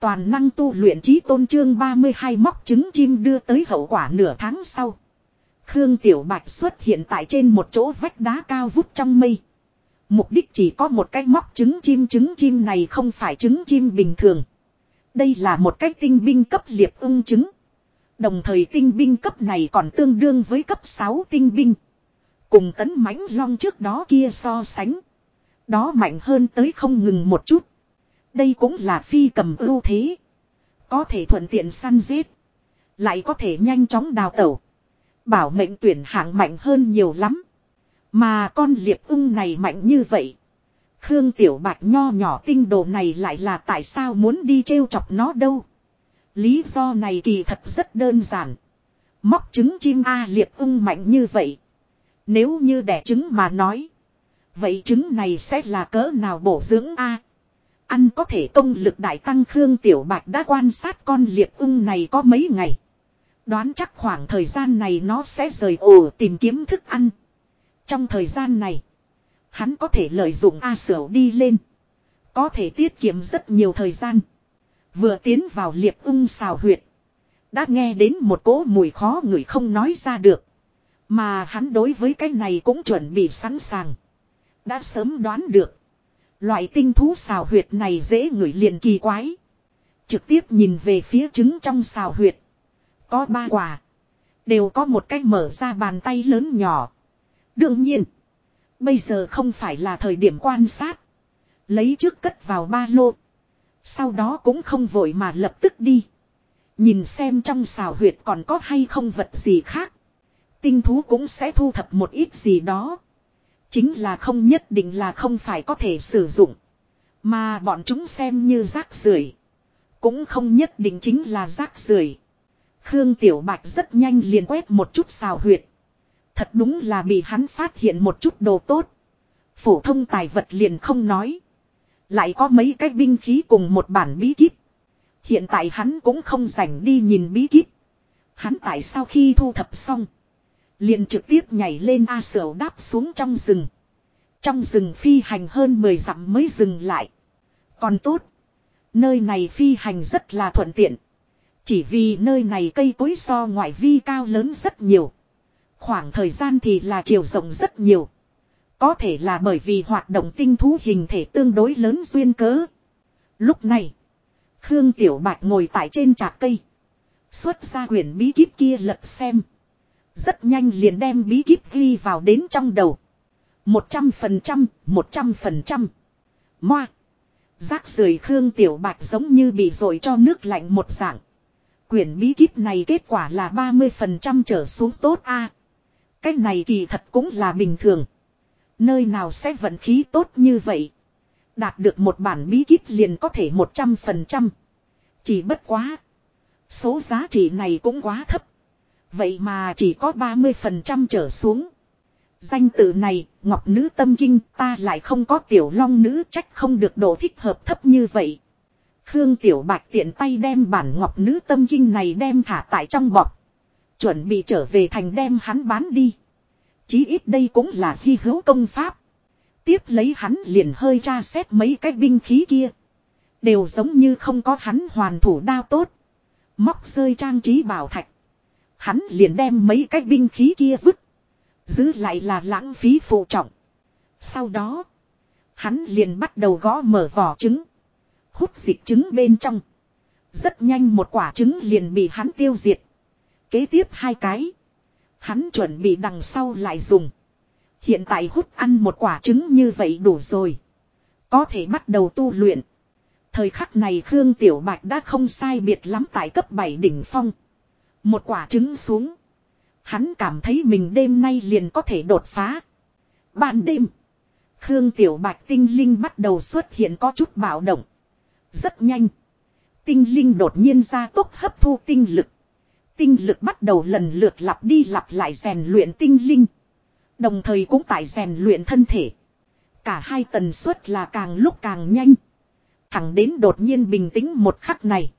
Toàn năng tu luyện trí tôn trương 32 móc trứng chim đưa tới hậu quả nửa tháng sau. Khương Tiểu Bạch xuất hiện tại trên một chỗ vách đá cao vút trong mây. Mục đích chỉ có một cái móc trứng chim trứng chim này không phải trứng chim bình thường. Đây là một cái tinh binh cấp liệp ung trứng. Đồng thời tinh binh cấp này còn tương đương với cấp 6 tinh binh. Cùng tấn mãnh long trước đó kia so sánh. Đó mạnh hơn tới không ngừng một chút. Đây cũng là phi cầm ưu thế. Có thể thuận tiện săn giết. Lại có thể nhanh chóng đào tẩu. Bảo mệnh tuyển hạng mạnh hơn nhiều lắm. Mà con liệp ưng này mạnh như vậy. Khương Tiểu Bạch nho nhỏ tinh đồ này lại là tại sao muốn đi trêu chọc nó đâu. Lý do này kỳ thật rất đơn giản. Móc trứng chim A liệp ưng mạnh như vậy. Nếu như đẻ trứng mà nói. Vậy trứng này sẽ là cỡ nào bổ dưỡng A. Ăn có thể công lực đại tăng Khương Tiểu Bạch đã quan sát con liệp ưng này có mấy ngày. Đoán chắc khoảng thời gian này nó sẽ rời ổ tìm kiếm thức ăn. Trong thời gian này, hắn có thể lợi dụng A Sửu đi lên. Có thể tiết kiệm rất nhiều thời gian. Vừa tiến vào liệp ung xào huyệt. Đã nghe đến một cỗ mùi khó người không nói ra được. Mà hắn đối với cái này cũng chuẩn bị sẵn sàng. Đã sớm đoán được. Loại tinh thú xào huyệt này dễ ngửi liền kỳ quái. Trực tiếp nhìn về phía trứng trong xào huyệt. Có ba quả. Đều có một cách mở ra bàn tay lớn nhỏ. Đương nhiên. Bây giờ không phải là thời điểm quan sát. Lấy trước cất vào ba lô. Sau đó cũng không vội mà lập tức đi. Nhìn xem trong xào huyệt còn có hay không vật gì khác. Tinh thú cũng sẽ thu thập một ít gì đó. Chính là không nhất định là không phải có thể sử dụng. Mà bọn chúng xem như rác rưởi Cũng không nhất định chính là rác rưởi Khương Tiểu Bạch rất nhanh liền quét một chút xào huyệt. Thật đúng là bị hắn phát hiện một chút đồ tốt. Phổ thông tài vật liền không nói. Lại có mấy cái binh khí cùng một bản bí kíp. Hiện tại hắn cũng không rảnh đi nhìn bí kíp. Hắn tại sau khi thu thập xong. Liền trực tiếp nhảy lên A Sở đáp xuống trong rừng. Trong rừng phi hành hơn 10 dặm mới dừng lại. Còn tốt. Nơi này phi hành rất là thuận tiện. Chỉ vì nơi này cây cối so ngoại vi cao lớn rất nhiều. Khoảng thời gian thì là chiều rộng rất nhiều. Có thể là bởi vì hoạt động tinh thú hình thể tương đối lớn duyên cớ. Lúc này, Khương Tiểu Bạch ngồi tại trên trạc cây. Xuất ra quyển bí kíp kia lật xem. Rất nhanh liền đem bí kíp ghi vào đến trong đầu. Một trăm phần trăm, một trăm phần trăm. Moa. Rác rưởi Khương Tiểu Bạch giống như bị dội cho nước lạnh một dạng. Quyển bí kíp này kết quả là 30% trở xuống tốt a. cái này kỳ thật cũng là bình thường. Nơi nào sẽ vận khí tốt như vậy. Đạt được một bản bí kíp liền có thể 100%. Chỉ bất quá. Số giá trị này cũng quá thấp. Vậy mà chỉ có 30% trở xuống. Danh tự này, Ngọc Nữ Tâm Kinh ta lại không có tiểu long nữ trách không được độ thích hợp thấp như vậy. Khương Tiểu Bạch tiện tay đem bản Ngọc Nữ Tâm Kinh này đem thả tại trong bọc. Chuẩn bị trở về thành đem hắn bán đi. Chí ít đây cũng là hy hữu công pháp. Tiếp lấy hắn liền hơi tra xét mấy cái binh khí kia. Đều giống như không có hắn hoàn thủ đao tốt. Móc rơi trang trí bảo thạch. Hắn liền đem mấy cái binh khí kia vứt. Giữ lại là lãng phí phụ trọng. Sau đó. Hắn liền bắt đầu gõ mở vỏ trứng. Hút dịch trứng bên trong. Rất nhanh một quả trứng liền bị hắn tiêu diệt. Kế tiếp hai cái. Hắn chuẩn bị đằng sau lại dùng. Hiện tại hút ăn một quả trứng như vậy đủ rồi. Có thể bắt đầu tu luyện. Thời khắc này Khương Tiểu Bạch đã không sai biệt lắm tại cấp 7 đỉnh phong. Một quả trứng xuống. Hắn cảm thấy mình đêm nay liền có thể đột phá. Ban đêm. Khương Tiểu Bạch tinh linh bắt đầu xuất hiện có chút bạo động. Rất nhanh. Tinh linh đột nhiên ra tốc hấp thu tinh lực. Tinh lực bắt đầu lần lượt lặp đi lặp lại rèn luyện tinh linh. Đồng thời cũng tại rèn luyện thân thể. Cả hai tần suất là càng lúc càng nhanh. Thẳng đến đột nhiên bình tĩnh một khắc này.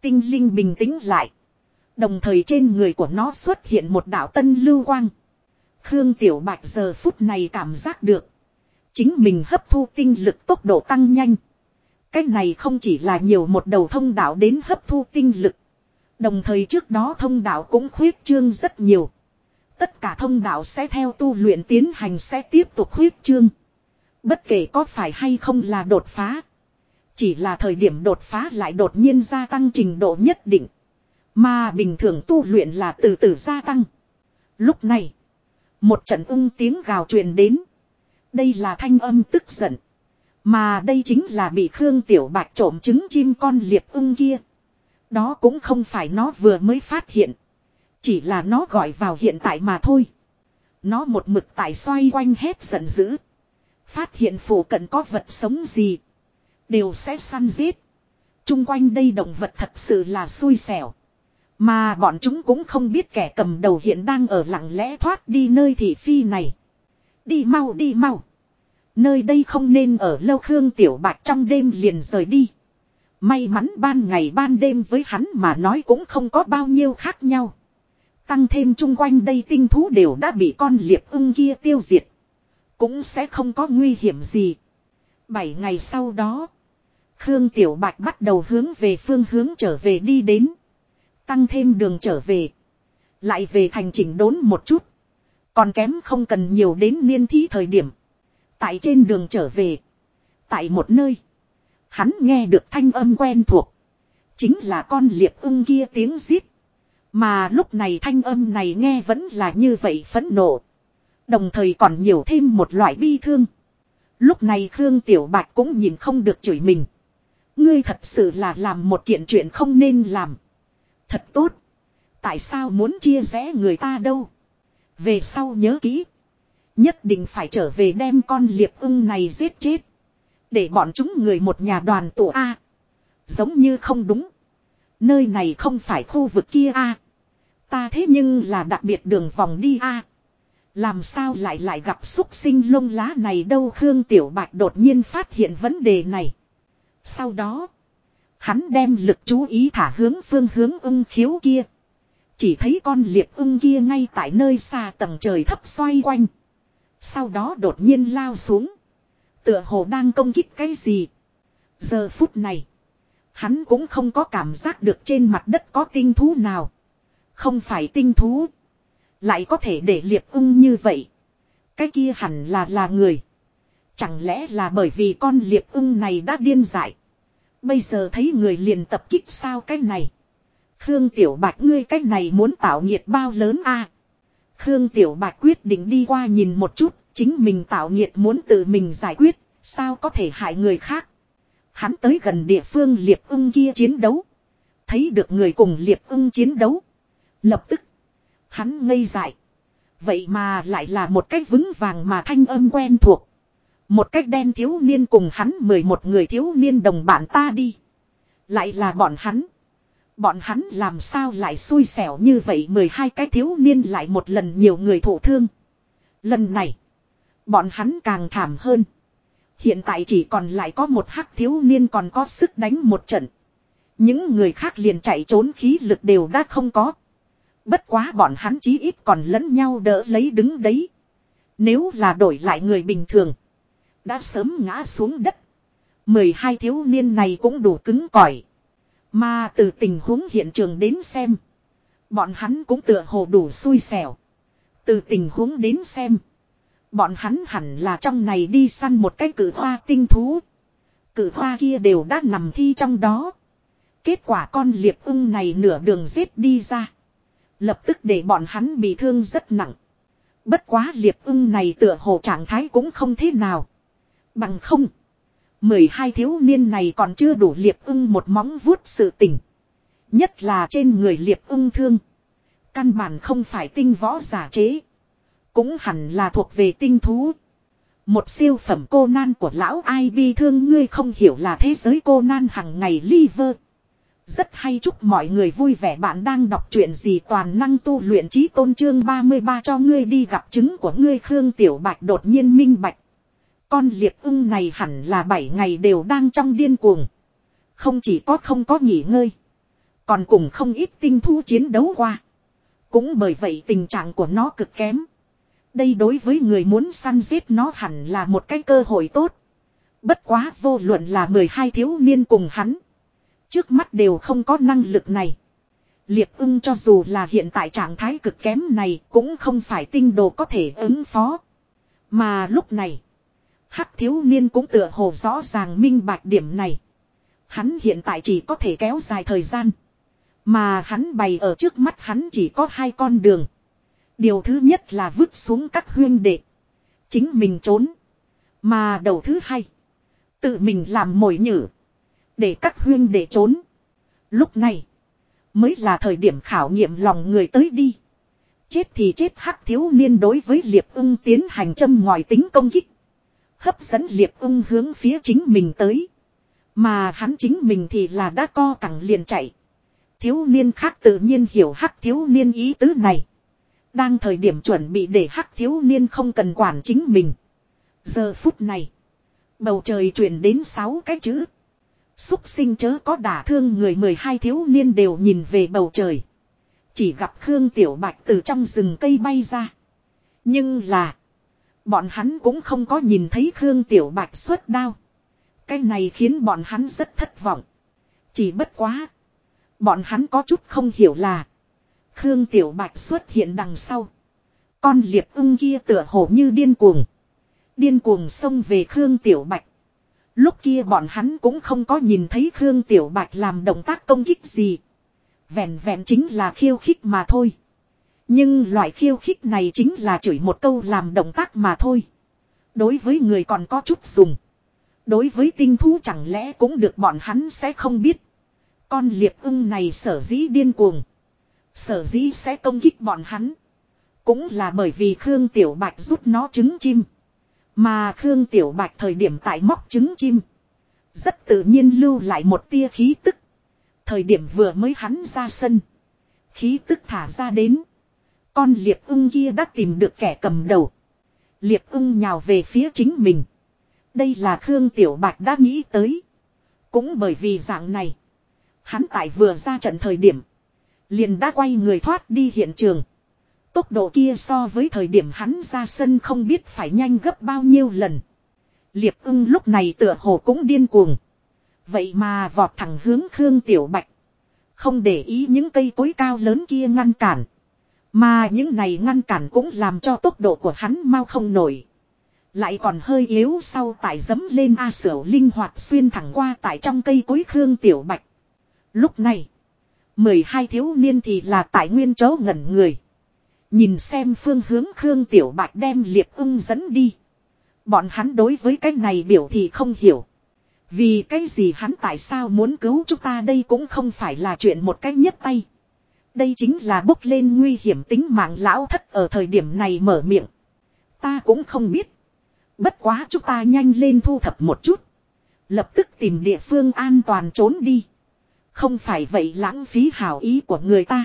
Tinh linh bình tĩnh lại. Đồng thời trên người của nó xuất hiện một đạo tân lưu quang. Khương Tiểu Bạch giờ phút này cảm giác được. Chính mình hấp thu tinh lực tốc độ tăng nhanh. Cái này không chỉ là nhiều một đầu thông đạo đến hấp thu tinh lực. Đồng thời trước đó thông đạo cũng khuyết trương rất nhiều. Tất cả thông đạo sẽ theo tu luyện tiến hành sẽ tiếp tục khuyết trương. Bất kể có phải hay không là đột phá. Chỉ là thời điểm đột phá lại đột nhiên gia tăng trình độ nhất định. Mà bình thường tu luyện là từ từ gia tăng. Lúc này, một trận ung tiếng gào truyền đến. Đây là thanh âm tức giận. Mà đây chính là bị Khương Tiểu Bạch trộm trứng chim con liệp ưng kia. Đó cũng không phải nó vừa mới phát hiện. Chỉ là nó gọi vào hiện tại mà thôi. Nó một mực tại xoay quanh hét giận dữ. Phát hiện phủ cận có vật sống gì. Đều sẽ săn giết. Trung quanh đây động vật thật sự là xui xẻo. Mà bọn chúng cũng không biết kẻ cầm đầu hiện đang ở lặng lẽ thoát đi nơi thị phi này. Đi mau đi mau. Nơi đây không nên ở lâu Khương Tiểu Bạch trong đêm liền rời đi. May mắn ban ngày ban đêm với hắn mà nói cũng không có bao nhiêu khác nhau. Tăng thêm chung quanh đây tinh thú đều đã bị con liệp ưng kia tiêu diệt. Cũng sẽ không có nguy hiểm gì. Bảy ngày sau đó. Khương Tiểu Bạch bắt đầu hướng về phương hướng trở về đi đến. Tăng thêm đường trở về. Lại về thành chỉnh đốn một chút. Còn kém không cần nhiều đến niên thí thời điểm. Tại trên đường trở về. Tại một nơi. Hắn nghe được thanh âm quen thuộc. Chính là con liệp ưng kia tiếng rít. Mà lúc này thanh âm này nghe vẫn là như vậy phẫn nộ. Đồng thời còn nhiều thêm một loại bi thương. Lúc này Khương Tiểu Bạch cũng nhìn không được chửi mình. Ngươi thật sự là làm một kiện chuyện không nên làm. Thật tốt. Tại sao muốn chia rẽ người ta đâu? Về sau nhớ kỹ. Nhất định phải trở về đem con liệp ưng này giết chết. Để bọn chúng người một nhà đoàn tụ A. Giống như không đúng. Nơi này không phải khu vực kia A. Ta thế nhưng là đặc biệt đường vòng đi A. Làm sao lại lại gặp xúc sinh lông lá này đâu Khương Tiểu Bạch đột nhiên phát hiện vấn đề này. Sau đó. Hắn đem lực chú ý thả hướng phương hướng ưng khiếu kia. Chỉ thấy con liệp ưng kia ngay tại nơi xa tầng trời thấp xoay quanh. Sau đó đột nhiên lao xuống. Tựa hồ đang công kích cái gì. Giờ phút này. Hắn cũng không có cảm giác được trên mặt đất có tinh thú nào. Không phải tinh thú. Lại có thể để liệp ưng như vậy. Cái kia hẳn là là người. Chẳng lẽ là bởi vì con liệp ưng này đã điên dại. Bây giờ thấy người liền tập kích sao cái này. Khương Tiểu Bạch ngươi cái này muốn tạo nhiệt bao lớn a Khương Tiểu Bạch quyết định đi qua nhìn một chút, chính mình tạo nhiệt muốn tự mình giải quyết, sao có thể hại người khác. Hắn tới gần địa phương liệp ưng kia chiến đấu. Thấy được người cùng liệp ưng chiến đấu. Lập tức, hắn ngây dại. Vậy mà lại là một cách vững vàng mà thanh âm quen thuộc. Một cách đen thiếu niên cùng hắn mười một người thiếu niên đồng bạn ta đi. Lại là bọn hắn. Bọn hắn làm sao lại xui xẻo như vậy mười hai cái thiếu niên lại một lần nhiều người thổ thương. Lần này. Bọn hắn càng thảm hơn. Hiện tại chỉ còn lại có một hắc thiếu niên còn có sức đánh một trận. Những người khác liền chạy trốn khí lực đều đã không có. Bất quá bọn hắn chí ít còn lẫn nhau đỡ lấy đứng đấy. Nếu là đổi lại người bình thường. Đã sớm ngã xuống đất. mười hai thiếu niên này cũng đủ cứng cỏi. Mà từ tình huống hiện trường đến xem. Bọn hắn cũng tựa hồ đủ xui xẻo. Từ tình huống đến xem. Bọn hắn hẳn là trong này đi săn một cái cử hoa tinh thú. Cử hoa kia đều đã nằm thi trong đó. Kết quả con liệp ưng này nửa đường giết đi ra. Lập tức để bọn hắn bị thương rất nặng. Bất quá liệp ưng này tựa hồ trạng thái cũng không thế nào. Bằng không. mười hai thiếu niên này còn chưa đủ liệp ưng một móng vuốt sự tình. Nhất là trên người liệp ưng thương. Căn bản không phải tinh võ giả chế. Cũng hẳn là thuộc về tinh thú. Một siêu phẩm cô nan của lão ai bi thương ngươi không hiểu là thế giới cô nan hằng ngày liver. Rất hay chúc mọi người vui vẻ bạn đang đọc truyện gì toàn năng tu luyện trí tôn trương 33 cho ngươi đi gặp chứng của ngươi Khương Tiểu Bạch đột nhiên minh bạch. Con liệp ưng này hẳn là 7 ngày đều đang trong điên cuồng. Không chỉ có không có nghỉ ngơi. Còn cùng không ít tinh thu chiến đấu qua. Cũng bởi vậy tình trạng của nó cực kém. Đây đối với người muốn săn giết nó hẳn là một cái cơ hội tốt. Bất quá vô luận là 12 thiếu niên cùng hắn. Trước mắt đều không có năng lực này. Liệp ưng cho dù là hiện tại trạng thái cực kém này cũng không phải tinh đồ có thể ứng phó. Mà lúc này, hắc thiếu niên cũng tựa hồ rõ ràng minh bạch điểm này. Hắn hiện tại chỉ có thể kéo dài thời gian. Mà hắn bày ở trước mắt hắn chỉ có hai con đường. Điều thứ nhất là vứt xuống các huyên đệ. Chính mình trốn. Mà đầu thứ hai. Tự mình làm mồi nhử. Để các huyên đệ trốn. Lúc này. Mới là thời điểm khảo nghiệm lòng người tới đi. Chết thì chết hắc thiếu niên đối với liệp ưng tiến hành châm ngoài tính công kích. Hấp dẫn liệp ung hướng phía chính mình tới. Mà hắn chính mình thì là đã co cẳng liền chạy. Thiếu niên khác tự nhiên hiểu hắc thiếu niên ý tứ này. Đang thời điểm chuẩn bị để hắc thiếu niên không cần quản chính mình. Giờ phút này. Bầu trời truyền đến sáu cái chữ. Xúc sinh chớ có đả thương người mười hai thiếu niên đều nhìn về bầu trời. Chỉ gặp Khương Tiểu Bạch từ trong rừng cây bay ra. Nhưng là. Bọn hắn cũng không có nhìn thấy Khương Tiểu Bạch xuất đao. Cái này khiến bọn hắn rất thất vọng. Chỉ bất quá. Bọn hắn có chút không hiểu là. Khương Tiểu Bạch xuất hiện đằng sau. Con liệp ưng kia tựa hồ như điên cuồng. Điên cuồng xông về Khương Tiểu Bạch. Lúc kia bọn hắn cũng không có nhìn thấy Khương Tiểu Bạch làm động tác công kích gì. Vẹn vẹn chính là khiêu khích mà thôi. Nhưng loại khiêu khích này chính là chửi một câu làm động tác mà thôi. Đối với người còn có chút dùng. Đối với tinh thú chẳng lẽ cũng được bọn hắn sẽ không biết. Con liệp ưng này sở dĩ điên cuồng. Sở dĩ sẽ công kích bọn hắn. Cũng là bởi vì Khương Tiểu Bạch giúp nó trứng chim. Mà Khương Tiểu Bạch thời điểm tại móc trứng chim. Rất tự nhiên lưu lại một tia khí tức. Thời điểm vừa mới hắn ra sân. Khí tức thả ra đến. Con liệp ưng kia đã tìm được kẻ cầm đầu. Liệp ưng nhào về phía chính mình. Đây là Khương Tiểu Bạch đã nghĩ tới. Cũng bởi vì dạng này. Hắn tại vừa ra trận thời điểm. Liền đã quay người thoát đi hiện trường. Tốc độ kia so với thời điểm hắn ra sân không biết phải nhanh gấp bao nhiêu lần. Liệp ưng lúc này tựa hồ cũng điên cuồng. Vậy mà vọt thẳng hướng Khương Tiểu Bạch. Không để ý những cây cối cao lớn kia ngăn cản. Mà những này ngăn cản cũng làm cho tốc độ của hắn mau không nổi. Lại còn hơi yếu sau tải dấm lên A Sửu linh hoạt xuyên thẳng qua tại trong cây cối Khương Tiểu Bạch. Lúc này. mười hai thiếu niên thì là tại nguyên chỗ ngẩn người. Nhìn xem phương hướng Khương Tiểu Bạch đem liệp ưng dẫn đi. Bọn hắn đối với cái này biểu thì không hiểu. Vì cái gì hắn tại sao muốn cứu chúng ta đây cũng không phải là chuyện một cách nhất tay. Đây chính là bốc lên nguy hiểm tính mạng lão thất ở thời điểm này mở miệng. Ta cũng không biết. Bất quá chúng ta nhanh lên thu thập một chút. Lập tức tìm địa phương an toàn trốn đi. Không phải vậy lãng phí hảo ý của người ta.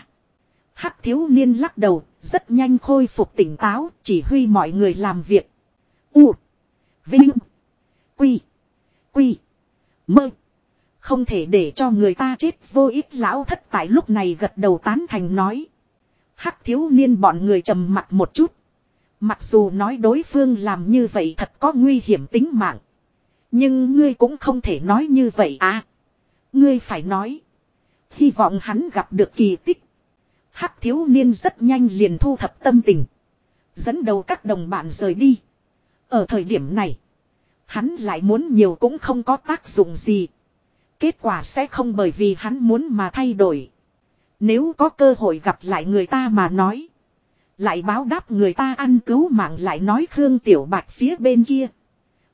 Hắc thiếu niên lắc đầu, rất nhanh khôi phục tỉnh táo, chỉ huy mọi người làm việc. U. Vinh. Quy. Quy. Mơ. Không thể để cho người ta chết, vô ích lão thất tại lúc này gật đầu tán thành nói. Hắc thiếu niên bọn người trầm mặt một chút. Mặc dù nói đối phương làm như vậy thật có nguy hiểm tính mạng. Nhưng ngươi cũng không thể nói như vậy à. Ngươi phải nói. Hy vọng hắn gặp được kỳ tích. Hắc thiếu niên rất nhanh liền thu thập tâm tình. Dẫn đầu các đồng bạn rời đi. Ở thời điểm này. Hắn lại muốn nhiều cũng không có tác dụng gì. Kết quả sẽ không bởi vì hắn muốn mà thay đổi. Nếu có cơ hội gặp lại người ta mà nói. Lại báo đáp người ta ăn cứu mạng lại nói Khương Tiểu Bạch phía bên kia.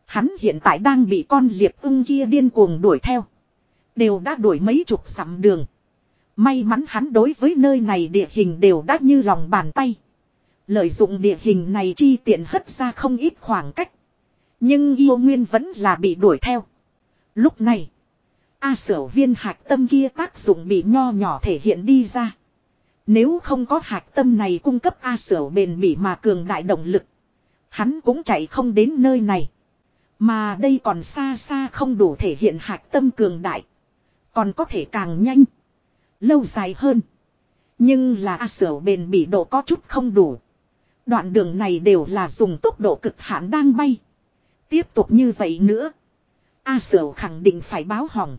Hắn hiện tại đang bị con liệp ưng kia điên cuồng đuổi theo. Đều đã đuổi mấy chục dặm đường. May mắn hắn đối với nơi này địa hình đều đã như lòng bàn tay. Lợi dụng địa hình này chi tiện hất ra không ít khoảng cách. Nhưng yêu nguyên vẫn là bị đuổi theo. Lúc này. A sở viên hạch tâm kia tác dụng bị nho nhỏ thể hiện đi ra. Nếu không có hạch tâm này cung cấp A sở bền bỉ mà cường đại động lực. Hắn cũng chạy không đến nơi này. Mà đây còn xa xa không đủ thể hiện hạch tâm cường đại. Còn có thể càng nhanh. Lâu dài hơn. Nhưng là A sở bền bỉ độ có chút không đủ. Đoạn đường này đều là dùng tốc độ cực hạn đang bay. Tiếp tục như vậy nữa. A Sở khẳng định phải báo hỏng.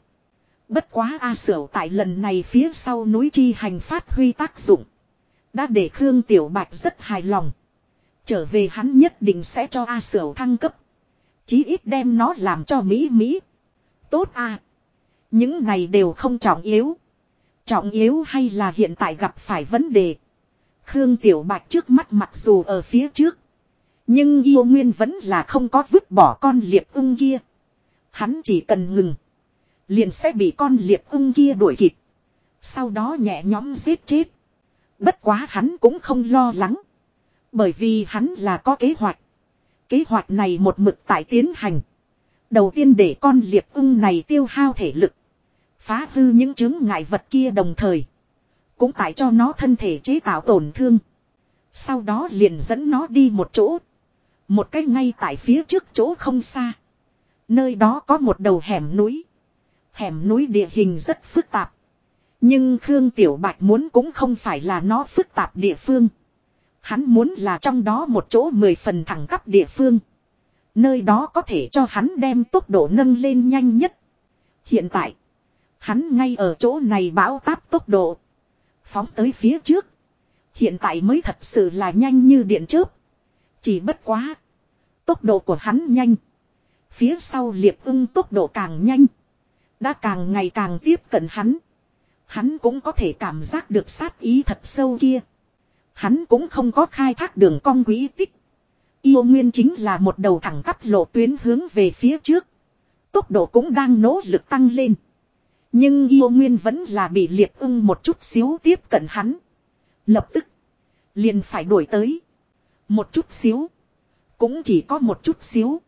Bất quá A Sở tại lần này phía sau núi chi hành phát huy tác dụng. Đã để Khương Tiểu Bạch rất hài lòng. Trở về hắn nhất định sẽ cho A Sở thăng cấp. Chí ít đem nó làm cho Mỹ Mỹ. Tốt a Những này đều không trọng yếu. Trọng yếu hay là hiện tại gặp phải vấn đề. Khương Tiểu Bạch trước mắt mặc dù ở phía trước. Nhưng yêu nguyên vẫn là không có vứt bỏ con liệp ưng kia. Hắn chỉ cần ngừng. Liền sẽ bị con liệp ưng kia đuổi kịp. Sau đó nhẹ nhõm giết chết. Bất quá hắn cũng không lo lắng. Bởi vì hắn là có kế hoạch. Kế hoạch này một mực tại tiến hành. Đầu tiên để con liệp ưng này tiêu hao thể lực. Phá hư những chứng ngại vật kia đồng thời. Cũng tại cho nó thân thể chế tạo tổn thương. Sau đó liền dẫn nó đi một chỗ. Một cái ngay tại phía trước chỗ không xa. Nơi đó có một đầu hẻm núi. Hẻm núi địa hình rất phức tạp. Nhưng Khương Tiểu Bạch muốn cũng không phải là nó phức tạp địa phương. Hắn muốn là trong đó một chỗ mười phần thẳng cấp địa phương. Nơi đó có thể cho hắn đem tốc độ nâng lên nhanh nhất. Hiện tại, hắn ngay ở chỗ này bão táp tốc độ. Phóng tới phía trước. Hiện tại mới thật sự là nhanh như điện chớp. Chỉ bất quá. Tốc độ của hắn nhanh. Phía sau liệp ưng tốc độ càng nhanh. Đã càng ngày càng tiếp cận hắn. Hắn cũng có thể cảm giác được sát ý thật sâu kia. Hắn cũng không có khai thác đường cong quý tích. Yêu nguyên chính là một đầu thẳng tắp lộ tuyến hướng về phía trước. Tốc độ cũng đang nỗ lực tăng lên. Nhưng yêu nguyên vẫn là bị Liệt ưng một chút xíu tiếp cận hắn. Lập tức. Liền phải đuổi tới. Một chút xíu. Cũng chỉ có một chút xíu.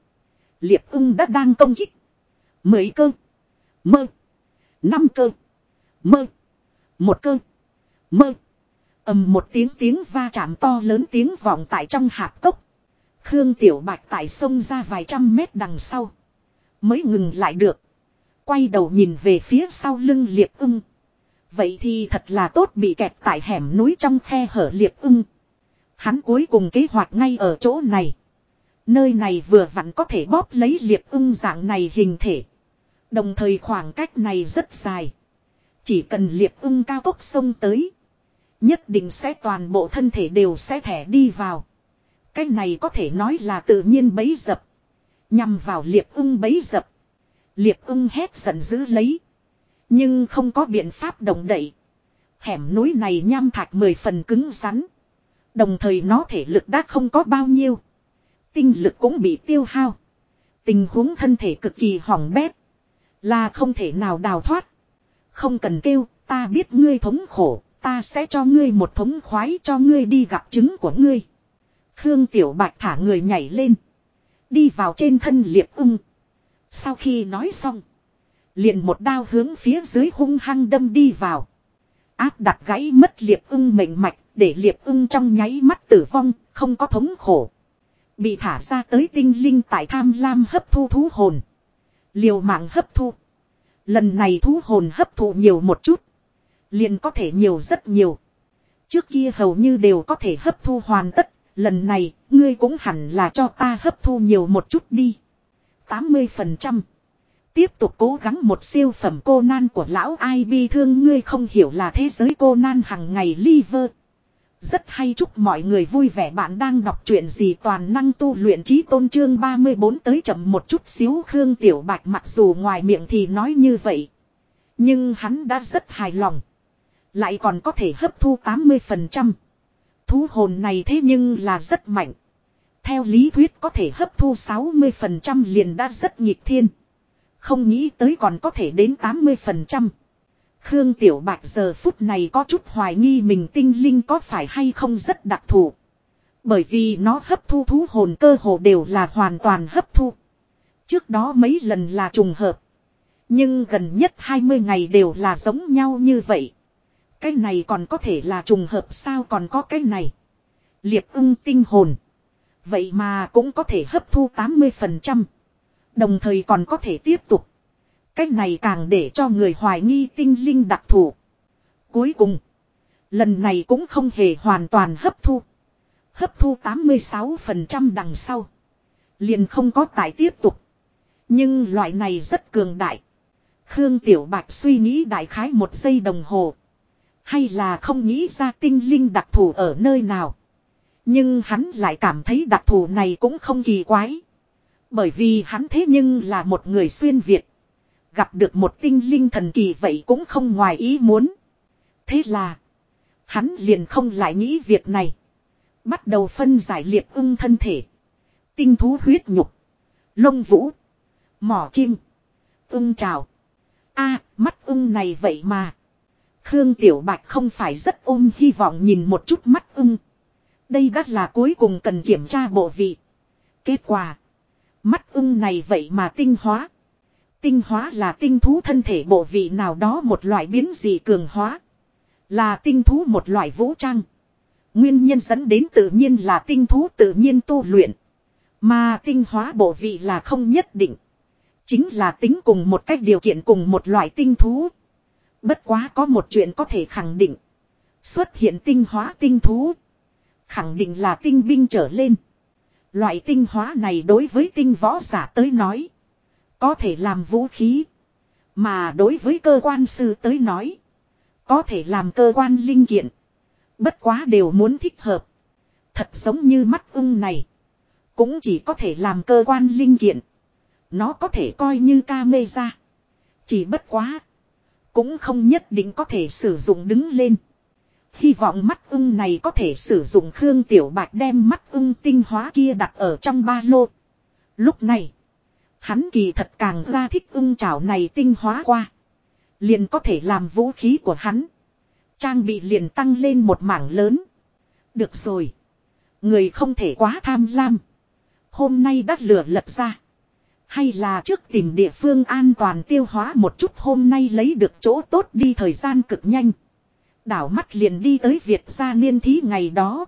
Liệp ưng đã đang công kích. Mấy cơ. Mơ. Năm cơ. Mơ. Một cơ. Mơ ầm một tiếng tiếng va chạm to lớn tiếng vọng tại trong hạp cốc. Khương Tiểu Bạch tại sông ra vài trăm mét đằng sau. Mới ngừng lại được. Quay đầu nhìn về phía sau lưng liệp ưng. Vậy thì thật là tốt bị kẹt tại hẻm núi trong khe hở liệp ưng. Hắn cuối cùng kế hoạch ngay ở chỗ này. Nơi này vừa vặn có thể bóp lấy liệp ưng dạng này hình thể. Đồng thời khoảng cách này rất dài. Chỉ cần liệp ưng cao tốc sông tới. Nhất định sẽ toàn bộ thân thể đều sẽ thẻ đi vào. Cái này có thể nói là tự nhiên bấy dập. Nhằm vào liệp ưng bấy dập. Liệp ưng hét giận dữ lấy. Nhưng không có biện pháp động đậy. Hẻm núi này nham thạch mười phần cứng rắn. Đồng thời nó thể lực đã không có bao nhiêu. Tinh lực cũng bị tiêu hao. Tình huống thân thể cực kỳ hỏng bét. Là không thể nào đào thoát. Không cần kêu, ta biết ngươi thống khổ, Ta sẽ cho ngươi một thống khoái cho ngươi đi gặp chứng của ngươi. Khương Tiểu Bạch thả người nhảy lên. Đi vào trên thân liệp ưng. Sau khi nói xong. Liền một đao hướng phía dưới hung hăng đâm đi vào. Áp đặt gãy mất liệp ưng mệnh mạch. Để liệp ưng trong nháy mắt tử vong. Không có thống khổ. Bị thả ra tới tinh linh tại tham lam hấp thu thú hồn. Liều mạng hấp thu. Lần này thú hồn hấp thụ nhiều một chút. Liền có thể nhiều rất nhiều. Trước kia hầu như đều có thể hấp thu hoàn tất. Lần này, ngươi cũng hẳn là cho ta hấp thu nhiều một chút đi. 80%. Tiếp tục cố gắng một siêu phẩm cô nan của lão ai bi thương ngươi không hiểu là thế giới cô nan hằng ngày liver. Rất hay chúc mọi người vui vẻ bạn đang đọc truyện gì toàn năng tu luyện trí tôn trương 34 tới chậm một chút xíu Khương Tiểu Bạch mặc dù ngoài miệng thì nói như vậy. Nhưng hắn đã rất hài lòng. Lại còn có thể hấp thu 80%. Thú hồn này thế nhưng là rất mạnh. Theo lý thuyết có thể hấp thu 60% liền đã rất nhịp thiên. Không nghĩ tới còn có thể đến 80%. Khương Tiểu Bạch giờ phút này có chút hoài nghi mình tinh linh có phải hay không rất đặc thù. Bởi vì nó hấp thu thú hồn cơ hồ đều là hoàn toàn hấp thu. Trước đó mấy lần là trùng hợp. Nhưng gần nhất 20 ngày đều là giống nhau như vậy. Cái này còn có thể là trùng hợp sao còn có cái này. Liệp ưng tinh hồn. Vậy mà cũng có thể hấp thu 80%. Đồng thời còn có thể tiếp tục. Cái này càng để cho người hoài nghi tinh linh đặc thù. Cuối cùng. Lần này cũng không hề hoàn toàn hấp thu. Hấp thu 86% đằng sau. Liền không có tải tiếp tục. Nhưng loại này rất cường đại. Khương Tiểu Bạch suy nghĩ đại khái một giây đồng hồ. Hay là không nghĩ ra tinh linh đặc thù ở nơi nào. Nhưng hắn lại cảm thấy đặc thù này cũng không kỳ quái. Bởi vì hắn thế nhưng là một người xuyên Việt. Gặp được một tinh linh thần kỳ vậy cũng không ngoài ý muốn. Thế là. Hắn liền không lại nghĩ việc này. Bắt đầu phân giải liệt ưng thân thể. Tinh thú huyết nhục. Lông vũ. Mỏ chim. Ưng trào. a, mắt ưng này vậy mà. Khương Tiểu Bạch không phải rất ôm hy vọng nhìn một chút mắt ưng. Đây đắt là cuối cùng cần kiểm tra bộ vị. Kết quả. Mắt ưng này vậy mà tinh hóa. Tinh hóa là tinh thú thân thể bộ vị nào đó một loại biến dị cường hóa. Là tinh thú một loại vũ trang. Nguyên nhân dẫn đến tự nhiên là tinh thú tự nhiên tu luyện. Mà tinh hóa bộ vị là không nhất định. Chính là tính cùng một cách điều kiện cùng một loại tinh thú. Bất quá có một chuyện có thể khẳng định. Xuất hiện tinh hóa tinh thú. Khẳng định là tinh binh trở lên. Loại tinh hóa này đối với tinh võ giả tới nói. Có thể làm vũ khí. Mà đối với cơ quan sư tới nói. Có thể làm cơ quan linh kiện. Bất quá đều muốn thích hợp. Thật giống như mắt ung này. Cũng chỉ có thể làm cơ quan linh kiện. Nó có thể coi như ca mê ra. Chỉ bất quá. Cũng không nhất định có thể sử dụng đứng lên. Hy vọng mắt ưng này có thể sử dụng Khương Tiểu Bạch đem mắt ưng tinh hóa kia đặt ở trong ba lô. Lúc này, hắn kỳ thật càng ra thích ưng chảo này tinh hóa qua. Liền có thể làm vũ khí của hắn. Trang bị liền tăng lên một mảng lớn. Được rồi. Người không thể quá tham lam. Hôm nay đã lửa lật ra. Hay là trước tìm địa phương an toàn tiêu hóa một chút hôm nay lấy được chỗ tốt đi thời gian cực nhanh. Đảo mắt liền đi tới Việt gia niên thí ngày đó.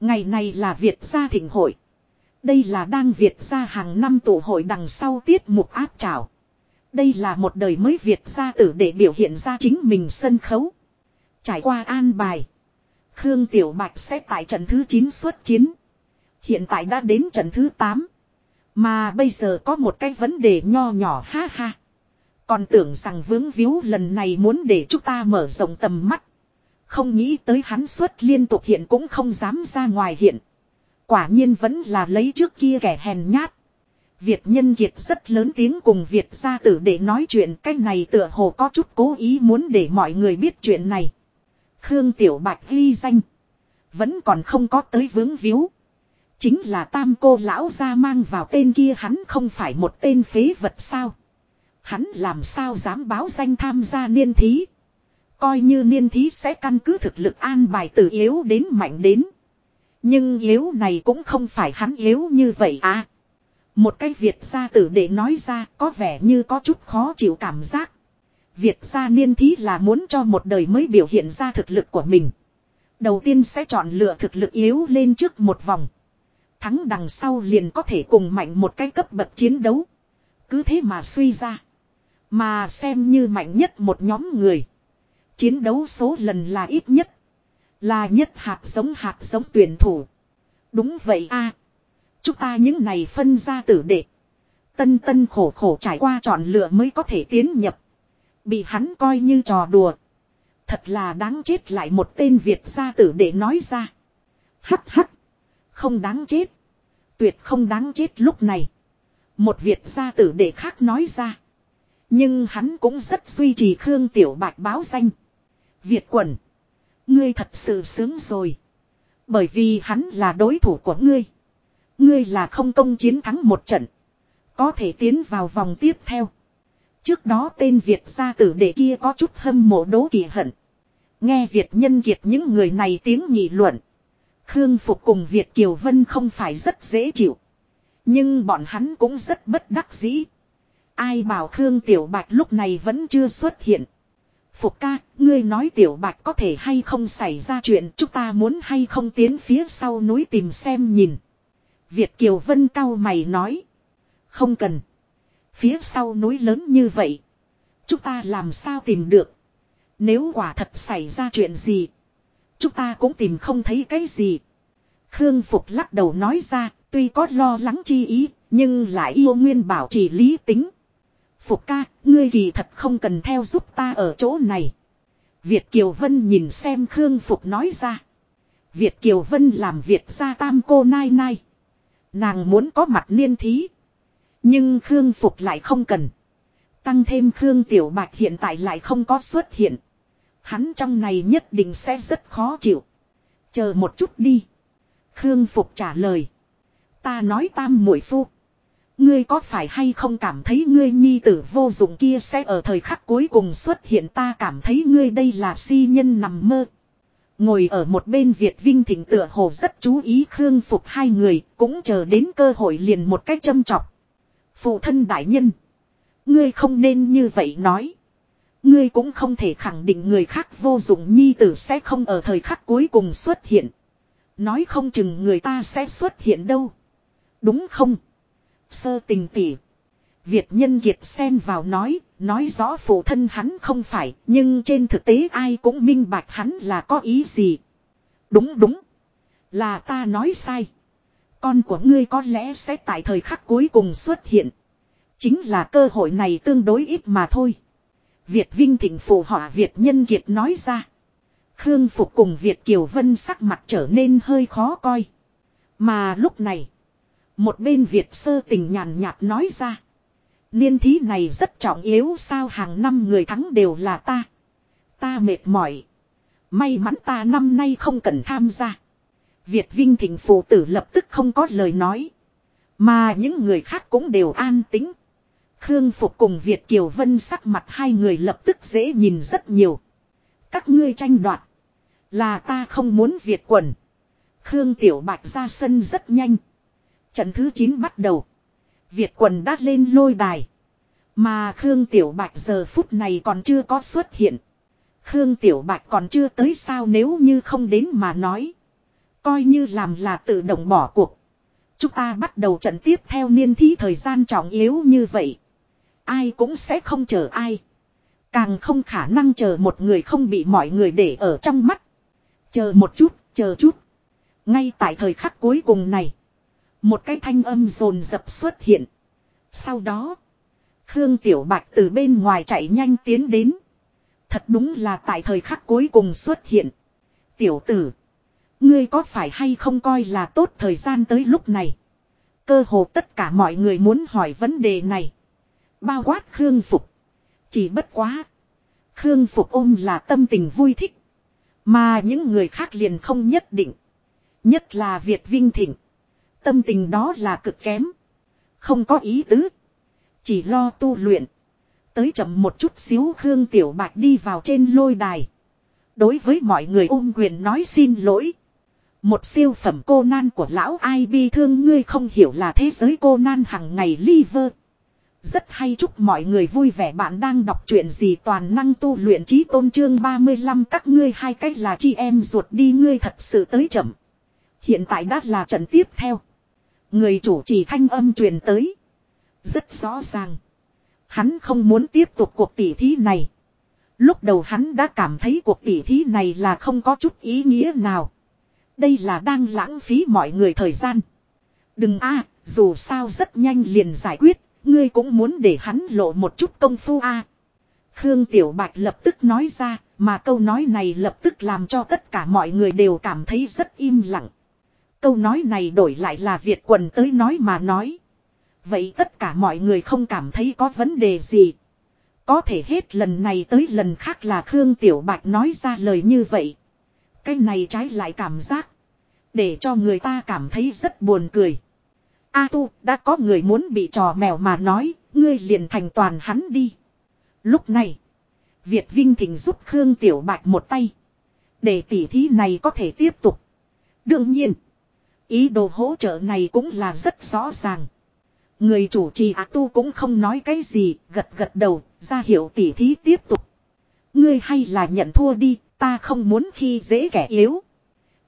Ngày này là Việt gia thịnh hội. Đây là đang Việt gia hàng năm tụ hội đằng sau tiết mục áp trào. Đây là một đời mới Việt gia tử để biểu hiện ra chính mình sân khấu. Trải qua an bài. Khương Tiểu Bạch sẽ tại trận thứ 9 xuất chiến. Hiện tại đã đến trận thứ 8. Mà bây giờ có một cái vấn đề nho nhỏ, ha ha. Còn tưởng rằng vướng víu lần này muốn để chúng ta mở rộng tầm mắt. Không nghĩ tới hắn xuất liên tục hiện cũng không dám ra ngoài hiện. Quả nhiên vẫn là lấy trước kia kẻ hèn nhát. Việt nhân kiệt rất lớn tiếng cùng Việt gia tử để nói chuyện cái này tựa hồ có chút cố ý muốn để mọi người biết chuyện này. Khương Tiểu Bạch ghi danh. Vẫn còn không có tới vướng víu. Chính là tam cô lão ra mang vào tên kia hắn không phải một tên phế vật sao. Hắn làm sao dám báo danh tham gia niên thí. Coi như niên thí sẽ căn cứ thực lực an bài từ yếu đến mạnh đến. Nhưng yếu này cũng không phải hắn yếu như vậy à. Một cái Việt gia tử để nói ra có vẻ như có chút khó chịu cảm giác. Việt gia niên thí là muốn cho một đời mới biểu hiện ra thực lực của mình. Đầu tiên sẽ chọn lựa thực lực yếu lên trước một vòng. Thắng đằng sau liền có thể cùng mạnh một cái cấp bậc chiến đấu. Cứ thế mà suy ra. Mà xem như mạnh nhất một nhóm người. Chiến đấu số lần là ít nhất. Là nhất hạt giống hạt giống tuyển thủ. Đúng vậy a Chúng ta những này phân ra tử đệ. Tân tân khổ khổ trải qua chọn lựa mới có thể tiến nhập. Bị hắn coi như trò đùa. Thật là đáng chết lại một tên Việt gia tử để nói ra. Hắc hắc. Không đáng chết. Tuyệt không đáng chết lúc này. Một Việt gia tử để khác nói ra. Nhưng hắn cũng rất duy trì Khương Tiểu Bạch báo danh. Việt quẩn. Ngươi thật sự sướng rồi. Bởi vì hắn là đối thủ của ngươi. Ngươi là không công chiến thắng một trận. Có thể tiến vào vòng tiếp theo. Trước đó tên Việt gia tử đệ kia có chút hâm mộ đố kỳ hận. Nghe Việt nhân kiệt những người này tiếng nghị luận. Khương Phục cùng Việt Kiều Vân không phải rất dễ chịu. Nhưng bọn hắn cũng rất bất đắc dĩ. Ai bảo Khương Tiểu Bạch lúc này vẫn chưa xuất hiện. Phục ca, ngươi nói Tiểu Bạch có thể hay không xảy ra chuyện chúng ta muốn hay không tiến phía sau núi tìm xem nhìn. Việt Kiều Vân cao mày nói. Không cần. Phía sau núi lớn như vậy. Chúng ta làm sao tìm được. Nếu quả thật xảy ra chuyện gì. Chúng ta cũng tìm không thấy cái gì. Khương Phục lắc đầu nói ra. Tuy có lo lắng chi ý, nhưng lại yêu nguyên bảo trì lý tính. Phục ca, ngươi kỳ thật không cần theo giúp ta ở chỗ này. Việt Kiều Vân nhìn xem Khương Phục nói ra. Việt Kiều Vân làm việc ra tam cô nai nai. Nàng muốn có mặt niên thí. Nhưng Khương Phục lại không cần. Tăng thêm Khương Tiểu Bạch hiện tại lại không có xuất hiện. Hắn trong này nhất định sẽ rất khó chịu. Chờ một chút đi. Khương Phục trả lời. Ta nói tam muội phu. Ngươi có phải hay không cảm thấy ngươi nhi tử vô dụng kia sẽ ở thời khắc cuối cùng xuất hiện ta cảm thấy ngươi đây là si nhân nằm mơ. Ngồi ở một bên Việt Vinh Thịnh tựa hồ rất chú ý khương phục hai người, cũng chờ đến cơ hội liền một cách châm trọc. Phụ thân đại nhân. Ngươi không nên như vậy nói. Ngươi cũng không thể khẳng định người khác vô dụng nhi tử sẽ không ở thời khắc cuối cùng xuất hiện. Nói không chừng người ta sẽ xuất hiện đâu. Đúng không? Sơ tình tỉ. Việt nhân kiệt xen vào nói, nói rõ phụ thân hắn không phải, nhưng trên thực tế ai cũng minh bạch hắn là có ý gì. Đúng đúng. Là ta nói sai. Con của ngươi có lẽ sẽ tại thời khắc cuối cùng xuất hiện. Chính là cơ hội này tương đối ít mà thôi. Việt Vinh Thịnh phụ họa Việt Nhân Kiệt nói ra. Khương Phục cùng Việt Kiều Vân sắc mặt trở nên hơi khó coi. Mà lúc này. Một bên Việt sơ tình nhàn nhạt nói ra. Niên thí này rất trọng yếu sao hàng năm người thắng đều là ta. Ta mệt mỏi. May mắn ta năm nay không cần tham gia. Việt Vinh Thịnh phụ tử lập tức không có lời nói. Mà những người khác cũng đều an tính. Khương Phục cùng Việt Kiều Vân sắc mặt hai người lập tức dễ nhìn rất nhiều. Các ngươi tranh đoạt. Là ta không muốn Việt quần. Khương Tiểu Bạch ra sân rất nhanh. Trận thứ 9 bắt đầu. Việt quần đã lên lôi đài. Mà Khương Tiểu Bạch giờ phút này còn chưa có xuất hiện. Khương Tiểu Bạch còn chưa tới sao nếu như không đến mà nói. Coi như làm là tự động bỏ cuộc. Chúng ta bắt đầu trận tiếp theo niên thí thời gian trọng yếu như vậy. Ai cũng sẽ không chờ ai. Càng không khả năng chờ một người không bị mọi người để ở trong mắt. Chờ một chút, chờ chút. Ngay tại thời khắc cuối cùng này. Một cái thanh âm rồn rập xuất hiện. Sau đó. Khương Tiểu Bạch từ bên ngoài chạy nhanh tiến đến. Thật đúng là tại thời khắc cuối cùng xuất hiện. Tiểu tử. Ngươi có phải hay không coi là tốt thời gian tới lúc này. Cơ hồ tất cả mọi người muốn hỏi vấn đề này. Bao quát Khương Phục. Chỉ bất quá. Khương Phục ôm là tâm tình vui thích. Mà những người khác liền không nhất định. Nhất là Việt Vinh Thịnh. Tâm tình đó là cực kém. Không có ý tứ. Chỉ lo tu luyện. Tới chậm một chút xíu Khương Tiểu Bạch đi vào trên lôi đài. Đối với mọi người ôm quyền nói xin lỗi. Một siêu phẩm cô nan của lão ai bi thương ngươi không hiểu là thế giới cô nan hằng ngày liver. Rất hay chúc mọi người vui vẻ bạn đang đọc chuyện gì toàn năng tu luyện trí tôn trương 35 các ngươi hai cách là chi em ruột đi, ngươi thật sự tới chậm. Hiện tại đã là trận tiếp theo. Người chủ trì thanh âm truyền tới. Rất rõ ràng. Hắn không muốn tiếp tục cuộc tỉ thí này. Lúc đầu hắn đã cảm thấy cuộc tỉ thí này là không có chút ý nghĩa nào. Đây là đang lãng phí mọi người thời gian. Đừng a, dù sao rất nhanh liền giải quyết, ngươi cũng muốn để hắn lộ một chút công phu a. Khương Tiểu Bạch lập tức nói ra, mà câu nói này lập tức làm cho tất cả mọi người đều cảm thấy rất im lặng. Câu nói này đổi lại là Việt quần tới nói mà nói. Vậy tất cả mọi người không cảm thấy có vấn đề gì. Có thể hết lần này tới lần khác là Khương Tiểu Bạch nói ra lời như vậy. Cái này trái lại cảm giác. Để cho người ta cảm thấy rất buồn cười. A tu, đã có người muốn bị trò mèo mà nói, ngươi liền thành toàn hắn đi. Lúc này, Việt Vinh Thịnh giúp Khương Tiểu Bạch một tay. Để tỉ thí này có thể tiếp tục. Đương nhiên, ý đồ hỗ trợ này cũng là rất rõ ràng. Người chủ trì A tu cũng không nói cái gì, gật gật đầu, ra hiệu tỉ thí tiếp tục. Ngươi hay là nhận thua đi, ta không muốn khi dễ kẻ yếu.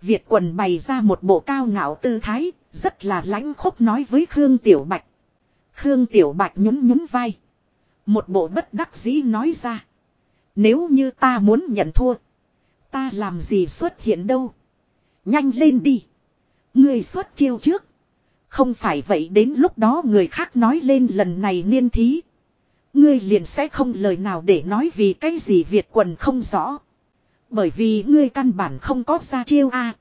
Việt quần bày ra một bộ cao ngạo tư thái, rất là lãnh khúc nói với Khương Tiểu Bạch. Khương Tiểu Bạch nhún nhún vai. Một bộ bất đắc dĩ nói ra. Nếu như ta muốn nhận thua. Ta làm gì xuất hiện đâu. Nhanh lên đi. Ngươi xuất chiêu trước. Không phải vậy đến lúc đó người khác nói lên lần này niên thí. Ngươi liền sẽ không lời nào để nói vì cái gì Việt quần không rõ. Bởi vì ngươi căn bản không có ra chiêu a.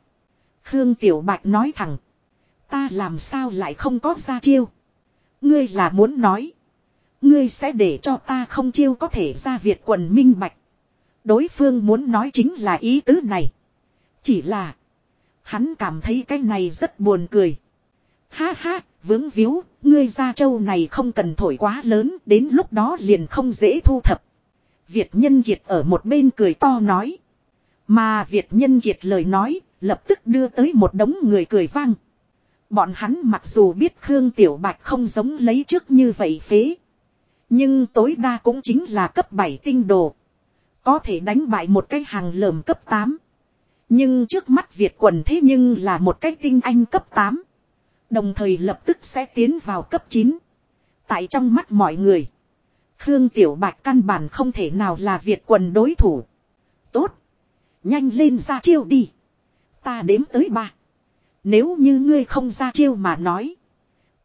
Khương Tiểu Bạch nói thẳng. Ta làm sao lại không có ra chiêu. Ngươi là muốn nói. Ngươi sẽ để cho ta không chiêu có thể ra Việt quần minh bạch. Đối phương muốn nói chính là ý tứ này. Chỉ là. Hắn cảm thấy cái này rất buồn cười. Ha ha, vướng víu, ngươi ra châu này không cần thổi quá lớn, đến lúc đó liền không dễ thu thập. Việt Nhân Kiệt ở một bên cười to nói. Mà Việt Nhân Kiệt lời nói, lập tức đưa tới một đống người cười vang. Bọn hắn mặc dù biết Khương Tiểu Bạch không giống lấy trước như vậy phế. Nhưng tối đa cũng chính là cấp 7 tinh đồ. Có thể đánh bại một cái hàng lờm cấp 8. Nhưng trước mắt Việt quần thế nhưng là một cái tinh anh cấp 8. Đồng thời lập tức sẽ tiến vào cấp 9. Tại trong mắt mọi người. Khương Tiểu Bạch căn bản không thể nào là Việt quần đối thủ. Tốt. Nhanh lên ra chiêu đi. Ta đếm tới ba. Nếu như ngươi không ra chiêu mà nói.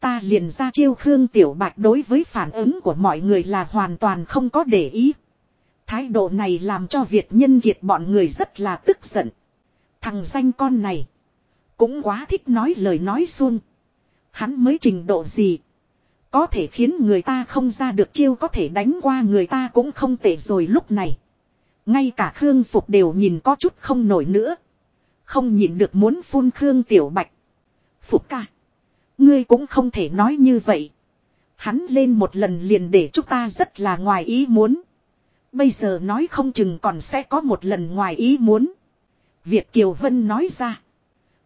Ta liền ra chiêu Khương Tiểu Bạch đối với phản ứng của mọi người là hoàn toàn không có để ý. Thái độ này làm cho Việt nhân kiệt bọn người rất là tức giận. Thằng danh con này. Cũng quá thích nói lời nói xuông. Hắn mới trình độ gì. Có thể khiến người ta không ra được chiêu, có thể đánh qua người ta cũng không tệ rồi lúc này. Ngay cả Khương Phục đều nhìn có chút không nổi nữa. Không nhìn được muốn phun Khương Tiểu Bạch. Phục ca. Ngươi cũng không thể nói như vậy. Hắn lên một lần liền để chúng ta rất là ngoài ý muốn. Bây giờ nói không chừng còn sẽ có một lần ngoài ý muốn. Việt Kiều Vân nói ra.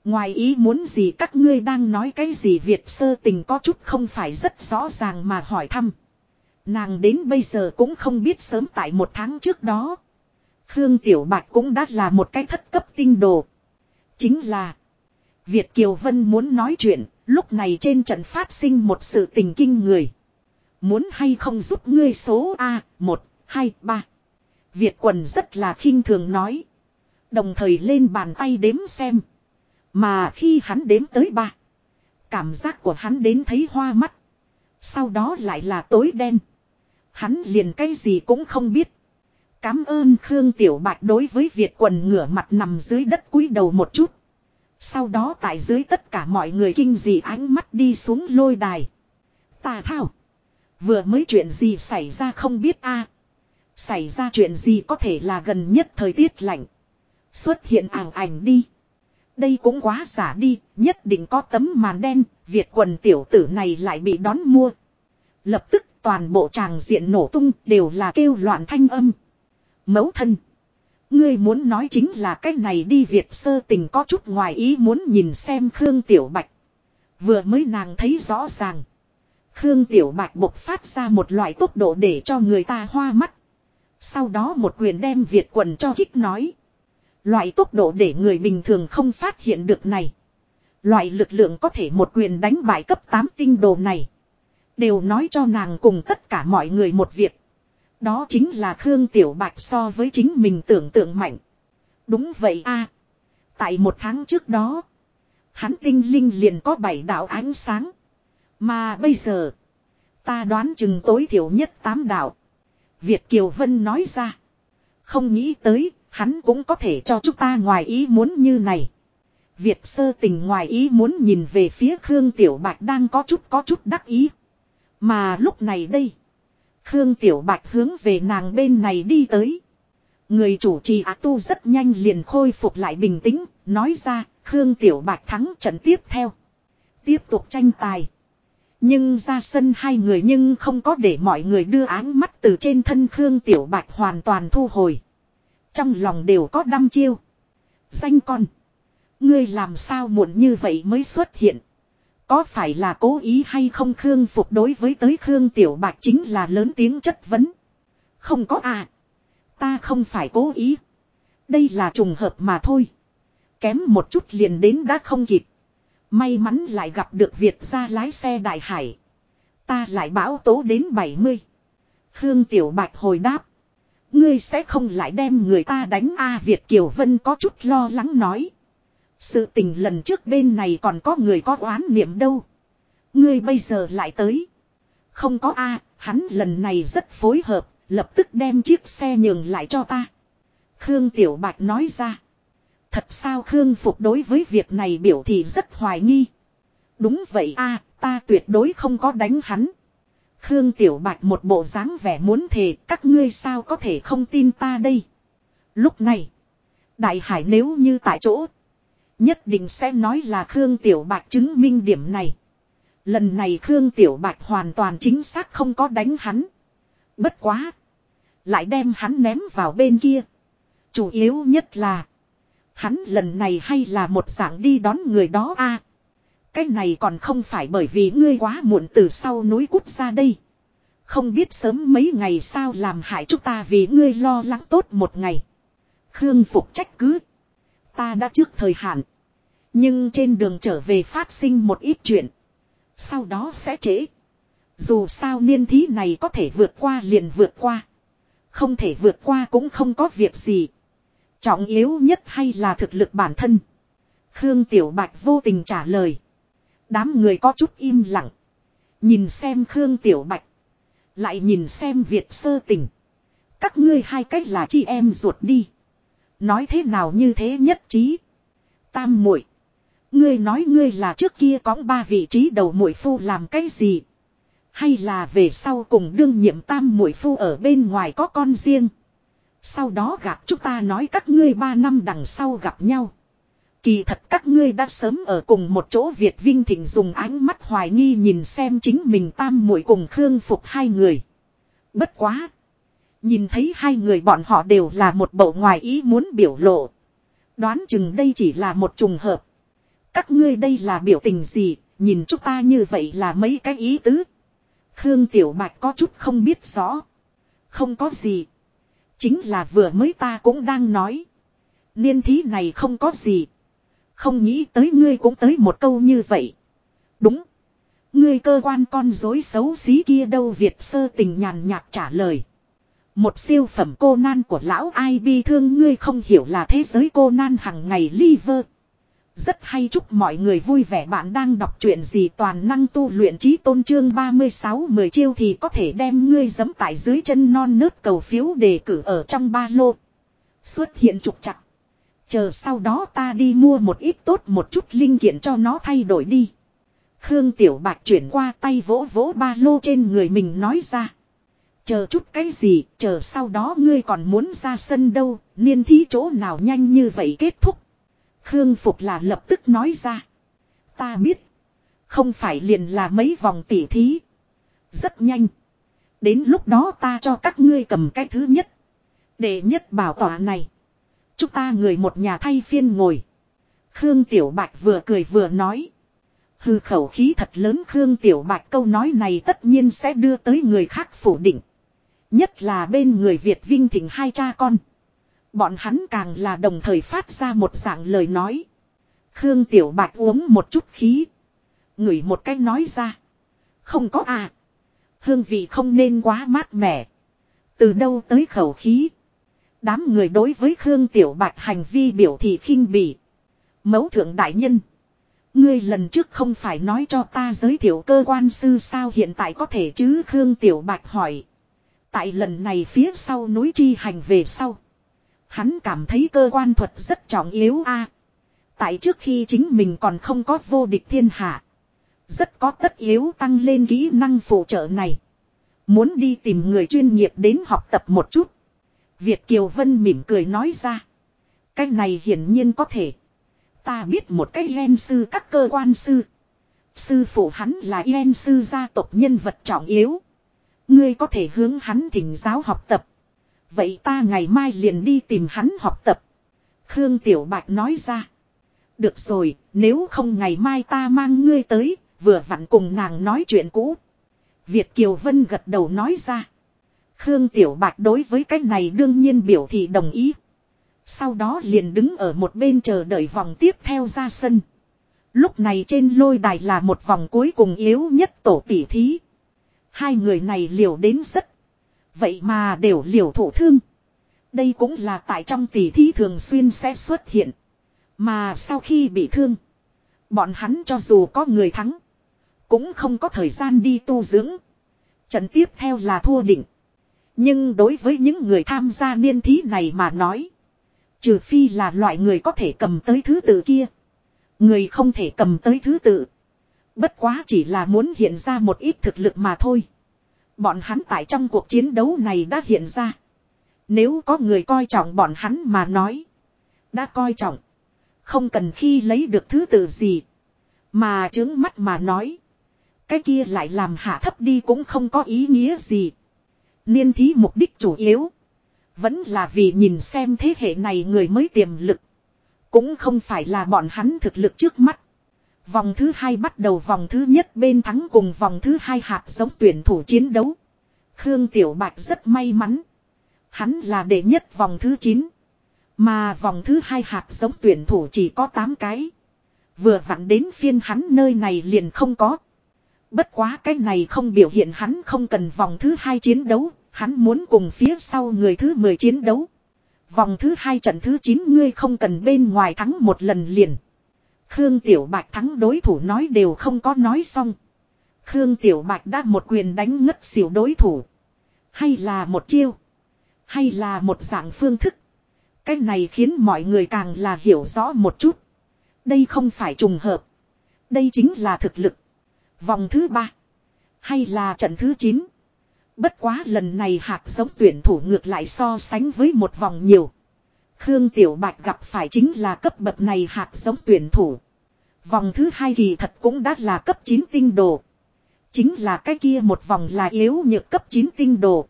Ngoài ý muốn gì các ngươi đang nói cái gì Việt sơ tình có chút không phải rất rõ ràng mà hỏi thăm. Nàng đến bây giờ cũng không biết sớm tại một tháng trước đó. Khương Tiểu Bạch cũng đã là một cái thất cấp tinh đồ. Chính là. Việt Kiều Vân muốn nói chuyện, lúc này trên trận phát sinh một sự tình kinh người. Muốn hay không giúp ngươi số A, 1, 2, 3. Việt quần rất là khinh thường nói. Đồng thời lên bàn tay đếm xem. Mà khi hắn đếm tới ba. Cảm giác của hắn đến thấy hoa mắt. Sau đó lại là tối đen. Hắn liền cái gì cũng không biết. Cám ơn Khương Tiểu Bạch đối với Việt quần ngửa mặt nằm dưới đất cúi đầu một chút. Sau đó tại dưới tất cả mọi người kinh dị ánh mắt đi xuống lôi đài. Tà thao. Vừa mới chuyện gì xảy ra không biết a Xảy ra chuyện gì có thể là gần nhất thời tiết lạnh. Xuất hiện ảng ảnh đi. Đây cũng quá giả đi, nhất định có tấm màn đen, Việt quần tiểu tử này lại bị đón mua. Lập tức toàn bộ tràng diện nổ tung đều là kêu loạn thanh âm. Mấu thân. Ngươi muốn nói chính là cái này đi Việt sơ tình có chút ngoài ý muốn nhìn xem Khương Tiểu Bạch. Vừa mới nàng thấy rõ ràng. Khương Tiểu Bạch bộc phát ra một loại tốc độ để cho người ta hoa mắt. Sau đó một quyền đem Việt quần cho hít nói. Loại tốc độ để người bình thường không phát hiện được này. Loại lực lượng có thể một quyền đánh bại cấp 8 tinh đồ này. Đều nói cho nàng cùng tất cả mọi người một việc. Đó chính là Khương Tiểu Bạch so với chính mình tưởng tượng mạnh. Đúng vậy a Tại một tháng trước đó. Hắn tinh linh liền có bảy đạo ánh sáng. Mà bây giờ. Ta đoán chừng tối thiểu nhất tám đạo. Việt Kiều Vân nói ra. Không nghĩ tới Hắn cũng có thể cho chúng ta ngoài ý muốn như này. Việt sơ tình ngoài ý muốn nhìn về phía Khương Tiểu Bạch đang có chút có chút đắc ý. Mà lúc này đây. Khương Tiểu Bạch hướng về nàng bên này đi tới. Người chủ trì Á Tu rất nhanh liền khôi phục lại bình tĩnh, nói ra Khương Tiểu Bạch thắng trận tiếp theo. Tiếp tục tranh tài. Nhưng ra sân hai người nhưng không có để mọi người đưa áng mắt từ trên thân Khương Tiểu Bạch hoàn toàn thu hồi. Trong lòng đều có đăm chiêu. Danh con. Ngươi làm sao muộn như vậy mới xuất hiện. Có phải là cố ý hay không Khương Phục đối với tới Khương Tiểu Bạch chính là lớn tiếng chất vấn. Không có à. Ta không phải cố ý. Đây là trùng hợp mà thôi. Kém một chút liền đến đã không kịp. May mắn lại gặp được Việt ra lái xe đại hải. Ta lại bão tố đến 70. Khương Tiểu Bạch hồi đáp. Ngươi sẽ không lại đem người ta đánh A Việt Kiều Vân có chút lo lắng nói. Sự tình lần trước bên này còn có người có oán niệm đâu. Ngươi bây giờ lại tới. Không có a hắn lần này rất phối hợp, lập tức đem chiếc xe nhường lại cho ta. Khương Tiểu Bạch nói ra. Thật sao Khương Phục đối với việc này biểu thị rất hoài nghi. Đúng vậy a ta tuyệt đối không có đánh hắn. Khương Tiểu Bạch một bộ dáng vẻ muốn thề các ngươi sao có thể không tin ta đây. Lúc này, Đại Hải nếu như tại chỗ, nhất định sẽ nói là Khương Tiểu Bạch chứng minh điểm này. Lần này Khương Tiểu Bạch hoàn toàn chính xác không có đánh hắn. Bất quá. Lại đem hắn ném vào bên kia. Chủ yếu nhất là. Hắn lần này hay là một dạng đi đón người đó a cái này còn không phải bởi vì ngươi quá muộn từ sau núi cút ra đây. Không biết sớm mấy ngày sao làm hại chúng ta vì ngươi lo lắng tốt một ngày. Khương Phục trách cứ. Ta đã trước thời hạn. Nhưng trên đường trở về phát sinh một ít chuyện. Sau đó sẽ trễ. Dù sao niên thí này có thể vượt qua liền vượt qua. Không thể vượt qua cũng không có việc gì. Trọng yếu nhất hay là thực lực bản thân. Khương Tiểu Bạch vô tình trả lời. Đám người có chút im lặng. Nhìn xem Khương Tiểu Bạch. Lại nhìn xem Việt sơ tình. Các ngươi hai cách là chị em ruột đi. Nói thế nào như thế nhất trí. Tam muội Ngươi nói ngươi là trước kia có ba vị trí đầu muội phu làm cái gì? Hay là về sau cùng đương nhiệm tam muội phu ở bên ngoài có con riêng? Sau đó gặp chúng ta nói các ngươi ba năm đằng sau gặp nhau. Kỳ thật các ngươi đã sớm ở cùng một chỗ Việt Vinh Thịnh dùng ánh mắt hoài nghi nhìn xem chính mình tam muội cùng Khương Phục hai người. Bất quá. Nhìn thấy hai người bọn họ đều là một bộ ngoài ý muốn biểu lộ. Đoán chừng đây chỉ là một trùng hợp. Các ngươi đây là biểu tình gì, nhìn chúng ta như vậy là mấy cái ý tứ. Khương Tiểu Bạch có chút không biết rõ. Không có gì. Chính là vừa mới ta cũng đang nói. Niên thí này không có gì. Không nghĩ tới ngươi cũng tới một câu như vậy. Đúng. Ngươi cơ quan con dối xấu xí kia đâu Việt sơ tình nhàn nhạt trả lời. Một siêu phẩm cô nan của lão ai bi thương ngươi không hiểu là thế giới cô nan hằng ngày liver. Rất hay chúc mọi người vui vẻ bạn đang đọc chuyện gì toàn năng tu luyện trí tôn trương 36 10 chiêu thì có thể đem ngươi giấm tại dưới chân non nớt cầu phiếu đề cử ở trong ba lô. Xuất hiện trục chặt. Chờ sau đó ta đi mua một ít tốt một chút linh kiện cho nó thay đổi đi. Khương Tiểu Bạch chuyển qua tay vỗ vỗ ba lô trên người mình nói ra. Chờ chút cái gì, chờ sau đó ngươi còn muốn ra sân đâu, niên thí chỗ nào nhanh như vậy kết thúc. Khương Phục là lập tức nói ra. Ta biết. Không phải liền là mấy vòng tỉ thí. Rất nhanh. Đến lúc đó ta cho các ngươi cầm cái thứ nhất. Để nhất bảo tỏa này. Chúng ta người một nhà thay phiên ngồi. Khương Tiểu Bạch vừa cười vừa nói. Hư khẩu khí thật lớn Khương Tiểu Bạch câu nói này tất nhiên sẽ đưa tới người khác phủ định. Nhất là bên người Việt Vinh Thịnh hai cha con. Bọn hắn càng là đồng thời phát ra một dạng lời nói. Khương Tiểu Bạch uống một chút khí. Ngửi một cách nói ra. Không có à. Hương vị không nên quá mát mẻ. Từ đâu tới khẩu khí. Đám người đối với Khương Tiểu Bạch hành vi biểu thị khinh bỉ. Mấu thượng đại nhân. Ngươi lần trước không phải nói cho ta giới thiệu cơ quan sư sao hiện tại có thể chứ Khương Tiểu Bạch hỏi. Tại lần này phía sau núi chi hành về sau. Hắn cảm thấy cơ quan thuật rất trọng yếu a. tại trước khi chính mình còn không có vô địch thiên hạ. Rất có tất yếu tăng lên kỹ năng phụ trợ này. Muốn đi tìm người chuyên nghiệp đến học tập một chút. Việt Kiều Vân mỉm cười nói ra. Cái này hiển nhiên có thể. Ta biết một cái yên sư các cơ quan sư. Sư phụ hắn là yên sư gia tộc nhân vật trọng yếu. Ngươi có thể hướng hắn thỉnh giáo học tập. Vậy ta ngày mai liền đi tìm hắn học tập. Khương Tiểu Bạch nói ra. Được rồi, nếu không ngày mai ta mang ngươi tới, vừa vặn cùng nàng nói chuyện cũ. Việt Kiều Vân gật đầu nói ra. Khương Tiểu Bạch đối với cái này đương nhiên biểu thị đồng ý. Sau đó liền đứng ở một bên chờ đợi vòng tiếp theo ra sân. Lúc này trên lôi đài là một vòng cuối cùng yếu nhất tổ tỷ thí. Hai người này liều đến rất Vậy mà đều liều thổ thương. Đây cũng là tại trong tỷ thí thường xuyên sẽ xuất hiện. Mà sau khi bị thương. Bọn hắn cho dù có người thắng. cũng không có thời gian đi tu dưỡng. Trận tiếp theo là thua định. Nhưng đối với những người tham gia niên thí này mà nói. Trừ phi là loại người có thể cầm tới thứ tự kia. Người không thể cầm tới thứ tự. Bất quá chỉ là muốn hiện ra một ít thực lực mà thôi. Bọn hắn tại trong cuộc chiến đấu này đã hiện ra. Nếu có người coi trọng bọn hắn mà nói. Đã coi trọng. Không cần khi lấy được thứ tự gì. Mà chứng mắt mà nói. Cái kia lại làm hạ thấp đi cũng không có ý nghĩa gì. Niên thí mục đích chủ yếu. Vẫn là vì nhìn xem thế hệ này người mới tiềm lực. Cũng không phải là bọn hắn thực lực trước mắt. Vòng thứ hai bắt đầu vòng thứ nhất bên thắng cùng vòng thứ hai hạt giống tuyển thủ chiến đấu. Khương Tiểu Bạch rất may mắn. Hắn là đệ nhất vòng thứ 9. Mà vòng thứ hai hạt giống tuyển thủ chỉ có 8 cái. Vừa vặn đến phiên hắn nơi này liền không có. Bất quá cái này không biểu hiện hắn không cần vòng thứ hai chiến đấu, hắn muốn cùng phía sau người thứ 10 chiến đấu. Vòng thứ hai trận thứ 9 ngươi không cần bên ngoài thắng một lần liền. Khương Tiểu Bạch thắng đối thủ nói đều không có nói xong. Khương Tiểu Bạch đã một quyền đánh ngất xỉu đối thủ. Hay là một chiêu. Hay là một dạng phương thức. Cái này khiến mọi người càng là hiểu rõ một chút. Đây không phải trùng hợp. Đây chính là thực lực. Vòng thứ ba. Hay là trận thứ 9. Bất quá lần này hạt giống tuyển thủ ngược lại so sánh với một vòng nhiều. Khương Tiểu Bạch gặp phải chính là cấp bậc này hạt giống tuyển thủ. Vòng thứ hai kỳ thật cũng đã là cấp 9 tinh đồ. Chính là cái kia một vòng là yếu nhược cấp 9 tinh đồ.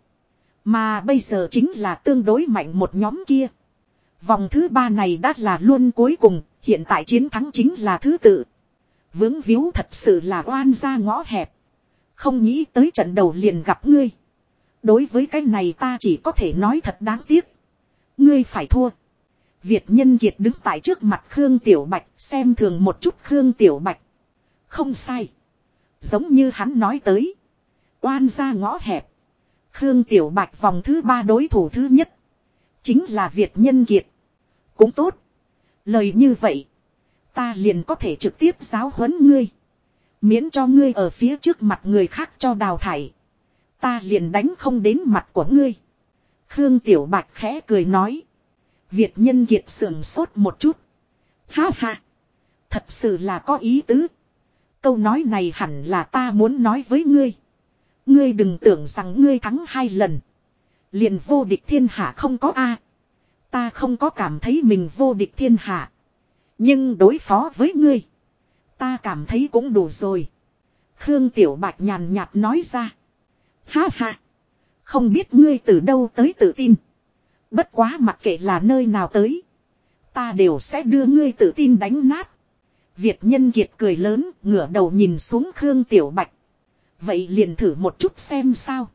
Mà bây giờ chính là tương đối mạnh một nhóm kia. Vòng thứ ba này đã là luôn cuối cùng, hiện tại chiến thắng chính là thứ tự. Vướng víu thật sự là oan ra ngõ hẹp. Không nghĩ tới trận đầu liền gặp ngươi. Đối với cái này ta chỉ có thể nói thật đáng tiếc. Ngươi phải thua. Việt nhân kiệt đứng tại trước mặt Khương Tiểu Bạch, xem thường một chút Khương Tiểu Bạch. Không sai. Giống như hắn nói tới. Oan ra ngõ hẹp. Khương Tiểu Bạch vòng thứ ba đối thủ thứ nhất. Chính là Việt nhân kiệt. Cũng tốt. Lời như vậy. Ta liền có thể trực tiếp giáo huấn ngươi. Miễn cho ngươi ở phía trước mặt người khác cho đào thải. Ta liền đánh không đến mặt của ngươi. Khương Tiểu Bạch khẽ cười nói. Việt nhân kiệt sườn sốt một chút. Ha ha. Thật sự là có ý tứ. Câu nói này hẳn là ta muốn nói với ngươi. Ngươi đừng tưởng rằng ngươi thắng hai lần. Liền vô địch thiên hạ không có A. Ta không có cảm thấy mình vô địch thiên hạ. Nhưng đối phó với ngươi. Ta cảm thấy cũng đủ rồi. Khương Tiểu Bạch nhàn nhạt nói ra. Ha ha. Không biết ngươi từ đâu tới tự tin. Bất quá mặc kệ là nơi nào tới. Ta đều sẽ đưa ngươi tự tin đánh nát. Việt nhân kiệt cười lớn, ngửa đầu nhìn xuống Khương Tiểu Bạch. Vậy liền thử một chút xem sao.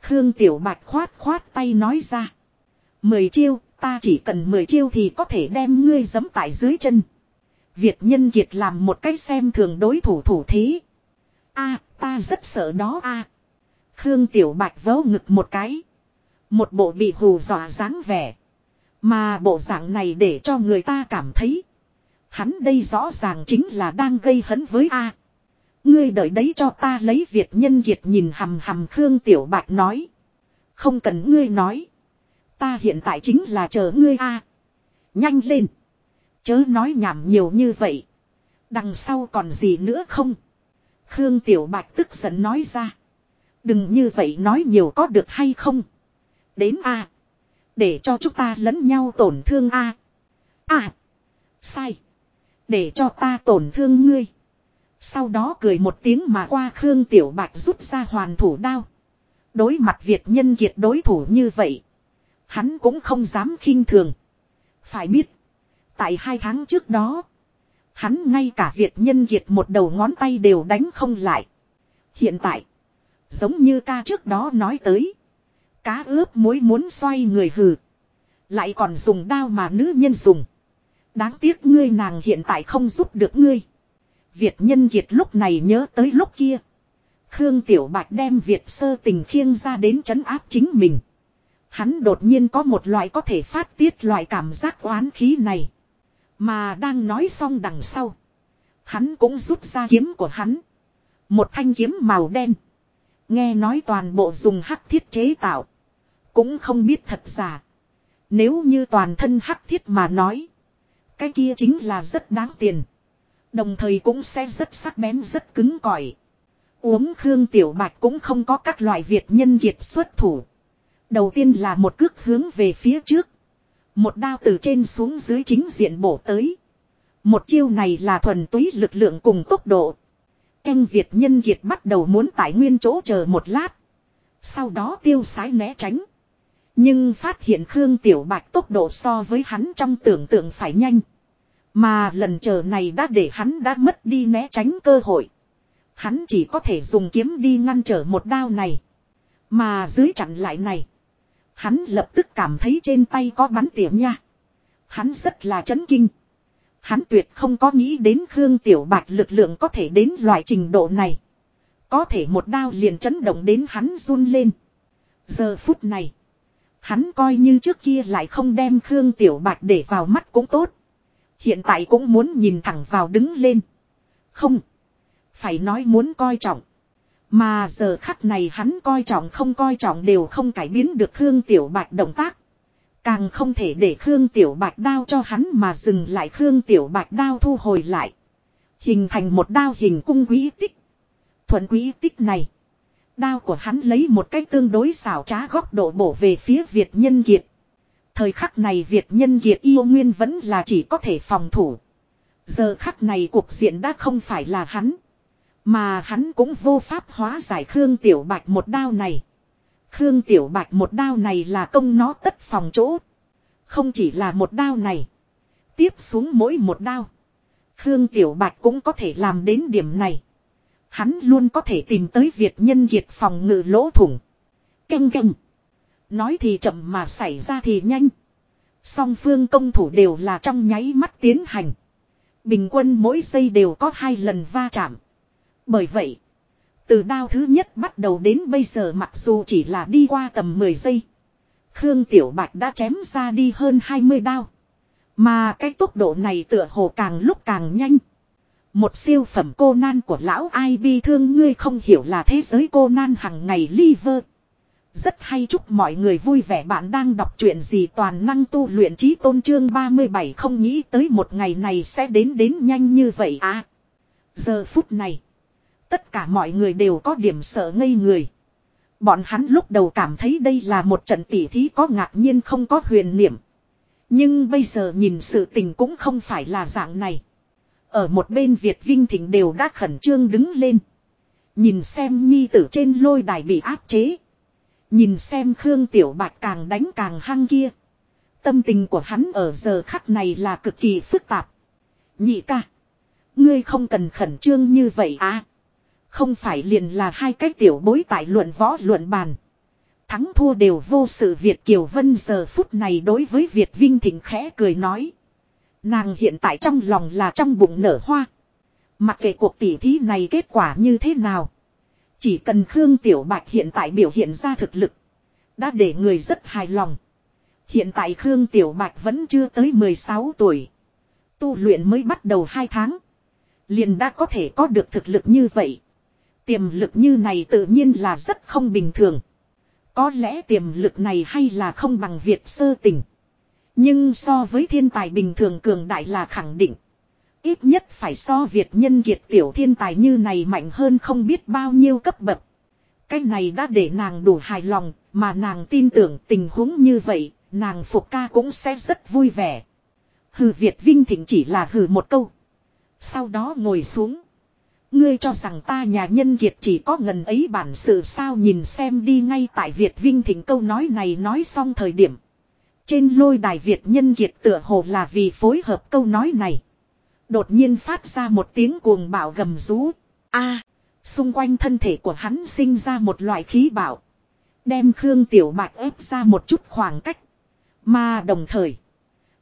Khương Tiểu Bạch khoát khoát tay nói ra. Mười chiêu, ta chỉ cần mười chiêu thì có thể đem ngươi giẫm tại dưới chân. Việt nhân kiệt làm một cái xem thường đối thủ thủ thế. a, ta rất sợ đó a Khương Tiểu Bạch vớ ngực một cái. Một bộ bị hù dọa dáng vẻ. Mà bộ dạng này để cho người ta cảm thấy. Hắn đây rõ ràng chính là đang gây hấn với A. Ngươi đợi đấy cho ta lấy Việt nhân kiệt nhìn hầm hầm Khương Tiểu Bạch nói. Không cần ngươi nói. Ta hiện tại chính là chờ ngươi A. Nhanh lên. Chớ nói nhảm nhiều như vậy. Đằng sau còn gì nữa không? Khương Tiểu Bạch tức giận nói ra. Đừng như vậy nói nhiều có được hay không? Đến A. Để cho chúng ta lẫn nhau tổn thương A. A. Sai. Để cho ta tổn thương ngươi. Sau đó cười một tiếng mà qua Khương Tiểu Bạch rút ra hoàn thủ đao. Đối mặt Việt nhân kiệt đối thủ như vậy. Hắn cũng không dám khinh thường. Phải biết. Tại hai tháng trước đó. Hắn ngay cả Việt nhân kiệt một đầu ngón tay đều đánh không lại. Hiện tại. Giống như ca trước đó nói tới. Cá ướp muối muốn xoay người hừ. Lại còn dùng đao mà nữ nhân dùng. Đáng tiếc ngươi nàng hiện tại không giúp được ngươi. Việt nhân kiệt lúc này nhớ tới lúc kia. Khương Tiểu Bạch đem Việt sơ tình khiêng ra đến trấn áp chính mình. Hắn đột nhiên có một loại có thể phát tiết loại cảm giác oán khí này. Mà đang nói xong đằng sau. Hắn cũng rút ra kiếm của hắn. Một thanh kiếm màu đen. Nghe nói toàn bộ dùng hắc thiết chế tạo. Cũng không biết thật giả. Nếu như toàn thân hắc thiết mà nói. Cái kia chính là rất đáng tiền. Đồng thời cũng sẽ rất sắc bén rất cứng cỏi. Uống Khương Tiểu Bạch cũng không có các loại Việt nhân kiệt xuất thủ. Đầu tiên là một cước hướng về phía trước. Một đao từ trên xuống dưới chính diện bổ tới. Một chiêu này là thuần túy lực lượng cùng tốc độ. Canh Việt nhân kiệt bắt đầu muốn tại nguyên chỗ chờ một lát. Sau đó tiêu sái né tránh. Nhưng phát hiện Khương Tiểu Bạch tốc độ so với hắn trong tưởng tượng phải nhanh. Mà lần chờ này đã để hắn đã mất đi né tránh cơ hội. Hắn chỉ có thể dùng kiếm đi ngăn trở một đao này. Mà dưới chặn lại này. Hắn lập tức cảm thấy trên tay có bắn tỉa nha. Hắn rất là chấn kinh. Hắn tuyệt không có nghĩ đến Khương Tiểu Bạch lực lượng có thể đến loại trình độ này. Có thể một đao liền chấn động đến hắn run lên. Giờ phút này. Hắn coi như trước kia lại không đem Khương Tiểu Bạch để vào mắt cũng tốt. Hiện tại cũng muốn nhìn thẳng vào đứng lên. Không. Phải nói muốn coi trọng. Mà giờ khắc này hắn coi trọng không coi trọng đều không cải biến được Khương Tiểu Bạch động tác. Càng không thể để Khương Tiểu Bạch đao cho hắn mà dừng lại Khương Tiểu Bạch đao thu hồi lại. Hình thành một đao hình cung quý tích. Thuận quý tích này. Đao của hắn lấy một cách tương đối xảo trá góc độ bổ về phía Việt Nhân Kiệt. Thời khắc này Việt Nhân Kiệt yêu nguyên vẫn là chỉ có thể phòng thủ. Giờ khắc này cuộc diện đã không phải là hắn. Mà hắn cũng vô pháp hóa giải Khương Tiểu Bạch một đao này. Khương Tiểu Bạch một đao này là công nó tất phòng chỗ. Không chỉ là một đao này. Tiếp xuống mỗi một đao. Khương Tiểu Bạch cũng có thể làm đến điểm này. Hắn luôn có thể tìm tới Việt nhân diệt phòng ngự lỗ thủng. Canh canh. Nói thì chậm mà xảy ra thì nhanh. Song phương công thủ đều là trong nháy mắt tiến hành. Bình quân mỗi giây đều có hai lần va chạm. Bởi vậy, từ đao thứ nhất bắt đầu đến bây giờ mặc dù chỉ là đi qua tầm 10 giây. Khương Tiểu Bạch đã chém ra đi hơn 20 đao. Mà cái tốc độ này tựa hồ càng lúc càng nhanh. Một siêu phẩm cô nan của lão ai bi thương ngươi không hiểu là thế giới cô nan hằng ngày liver. Rất hay chúc mọi người vui vẻ bạn đang đọc chuyện gì toàn năng tu luyện trí tôn trương 37 không nghĩ tới một ngày này sẽ đến đến nhanh như vậy à. Giờ phút này. Tất cả mọi người đều có điểm sợ ngây người. Bọn hắn lúc đầu cảm thấy đây là một trận tỉ thí có ngạc nhiên không có huyền niệm. Nhưng bây giờ nhìn sự tình cũng không phải là dạng này. Ở một bên Việt Vinh Thịnh đều đã khẩn trương đứng lên. Nhìn xem nhi tử trên lôi đài bị áp chế. Nhìn xem Khương Tiểu Bạch càng đánh càng hăng kia. Tâm tình của hắn ở giờ khắc này là cực kỳ phức tạp. Nhị ca. Ngươi không cần khẩn trương như vậy à. Không phải liền là hai cái tiểu bối tại luận võ luận bàn. Thắng thua đều vô sự Việt Kiều Vân giờ phút này đối với Việt Vinh Thịnh khẽ cười nói. Nàng hiện tại trong lòng là trong bụng nở hoa. Mặc kệ cuộc tỉ thí này kết quả như thế nào. Chỉ cần Khương Tiểu Bạch hiện tại biểu hiện ra thực lực. Đã để người rất hài lòng. Hiện tại Khương Tiểu Bạch vẫn chưa tới 16 tuổi. Tu luyện mới bắt đầu 2 tháng. Liền đã có thể có được thực lực như vậy. Tiềm lực như này tự nhiên là rất không bình thường. Có lẽ tiềm lực này hay là không bằng Việt sơ tình. Nhưng so với thiên tài bình thường cường đại là khẳng định. Ít nhất phải so Việt nhân kiệt tiểu thiên tài như này mạnh hơn không biết bao nhiêu cấp bậc. Cái này đã để nàng đủ hài lòng, mà nàng tin tưởng tình huống như vậy, nàng phục ca cũng sẽ rất vui vẻ. Hừ Việt Vinh Thịnh chỉ là hừ một câu. Sau đó ngồi xuống. Ngươi cho rằng ta nhà nhân kiệt chỉ có ngần ấy bản sự sao nhìn xem đi ngay tại Việt Vinh Thịnh câu nói này nói xong thời điểm. Trên lôi đài Việt nhân kiệt tựa hồ là vì phối hợp câu nói này. Đột nhiên phát ra một tiếng cuồng bạo gầm rú. a, xung quanh thân thể của hắn sinh ra một loại khí bạo. Đem Khương Tiểu Bạch ép ra một chút khoảng cách. Mà đồng thời.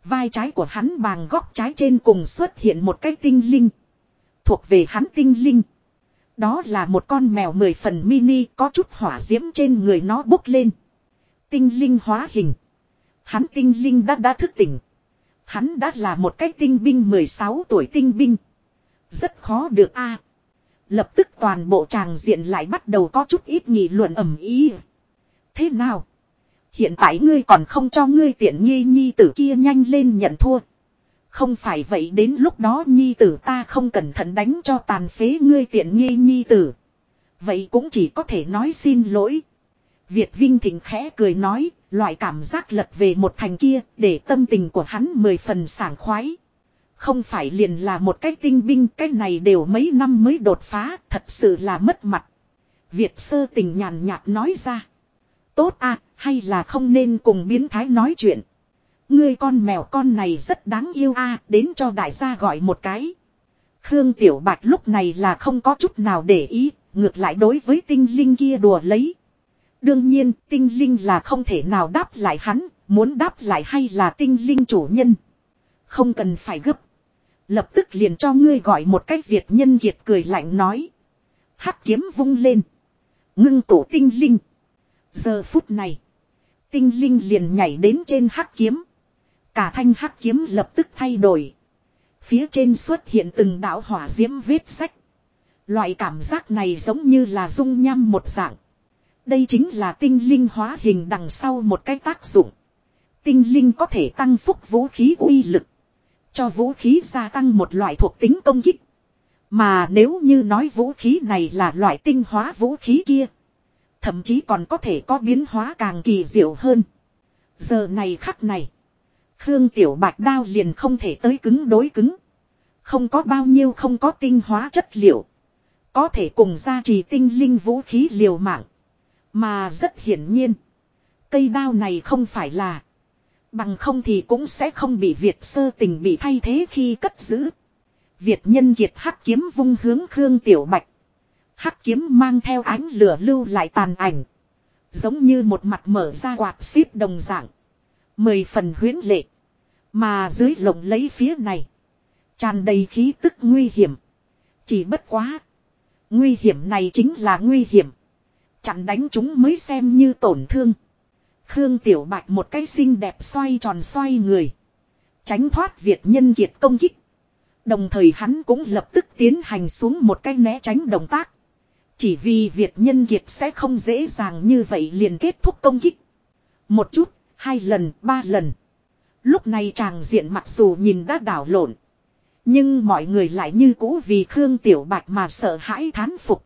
Vai trái của hắn bàng góc trái trên cùng xuất hiện một cái tinh linh. Thuộc về hắn tinh linh. Đó là một con mèo mười phần mini có chút hỏa diễm trên người nó bốc lên. Tinh linh hóa hình. Hắn tinh linh đã đã thức tỉnh. Hắn đã là một cái tinh binh 16 tuổi tinh binh. Rất khó được a lập tức toàn bộ tràng diện lại bắt đầu có chút ít nghị luận ầm ý. Thế nào? Hiện tại ngươi còn không cho ngươi tiện nghi nhi tử kia nhanh lên nhận thua. Không phải vậy đến lúc đó nhi tử ta không cẩn thận đánh cho tàn phế ngươi tiện nghi nhi tử. Vậy cũng chỉ có thể nói xin lỗi. Việt Vinh Thịnh khẽ cười nói, loại cảm giác lật về một thành kia, để tâm tình của hắn mười phần sảng khoái. Không phải liền là một cái tinh binh, cái này đều mấy năm mới đột phá, thật sự là mất mặt. Việt sơ tình nhàn nhạt nói ra. Tốt à, hay là không nên cùng biến thái nói chuyện. Ngươi con mèo con này rất đáng yêu a đến cho đại gia gọi một cái. Khương Tiểu Bạch lúc này là không có chút nào để ý, ngược lại đối với tinh linh kia đùa lấy. Đương nhiên, tinh linh là không thể nào đáp lại hắn, muốn đáp lại hay là tinh linh chủ nhân. Không cần phải gấp. Lập tức liền cho ngươi gọi một cách Việt nhân kiệt cười lạnh nói. Hắc kiếm vung lên. Ngưng tổ tinh linh. Giờ phút này. Tinh linh liền nhảy đến trên hắc kiếm. Cả thanh hắc kiếm lập tức thay đổi. Phía trên xuất hiện từng đạo hỏa diễm vết sách. Loại cảm giác này giống như là dung nham một dạng. Đây chính là tinh linh hóa hình đằng sau một cái tác dụng. Tinh linh có thể tăng phúc vũ khí uy lực. Cho vũ khí gia tăng một loại thuộc tính công kích. Mà nếu như nói vũ khí này là loại tinh hóa vũ khí kia. Thậm chí còn có thể có biến hóa càng kỳ diệu hơn. Giờ này khắc này. Khương Tiểu Bạch đao liền không thể tới cứng đối cứng. Không có bao nhiêu không có tinh hóa chất liệu. Có thể cùng gia trì tinh linh vũ khí liều mạng. Mà rất hiển nhiên. Cây đao này không phải là. Bằng không thì cũng sẽ không bị Việt sơ tình bị thay thế khi cất giữ. Việt nhân kiệt hắc kiếm vung hướng Khương Tiểu Bạch. Hắc kiếm mang theo ánh lửa lưu lại tàn ảnh. Giống như một mặt mở ra quạt xíp đồng dạng. Mười phần huyến lệ. Mà dưới lồng lấy phía này. tràn đầy khí tức nguy hiểm. Chỉ bất quá. Nguy hiểm này chính là nguy hiểm. Chặn đánh chúng mới xem như tổn thương. Khương Tiểu Bạch một cái xinh đẹp xoay tròn xoay người. Tránh thoát Việt nhân kiệt công kích. Đồng thời hắn cũng lập tức tiến hành xuống một cái né tránh động tác. Chỉ vì Việt nhân kiệt sẽ không dễ dàng như vậy liền kết thúc công kích. Một chút, hai lần, ba lần. Lúc này chàng diện mặc dù nhìn đã đảo lộn. Nhưng mọi người lại như cũ vì Khương Tiểu Bạch mà sợ hãi thán phục.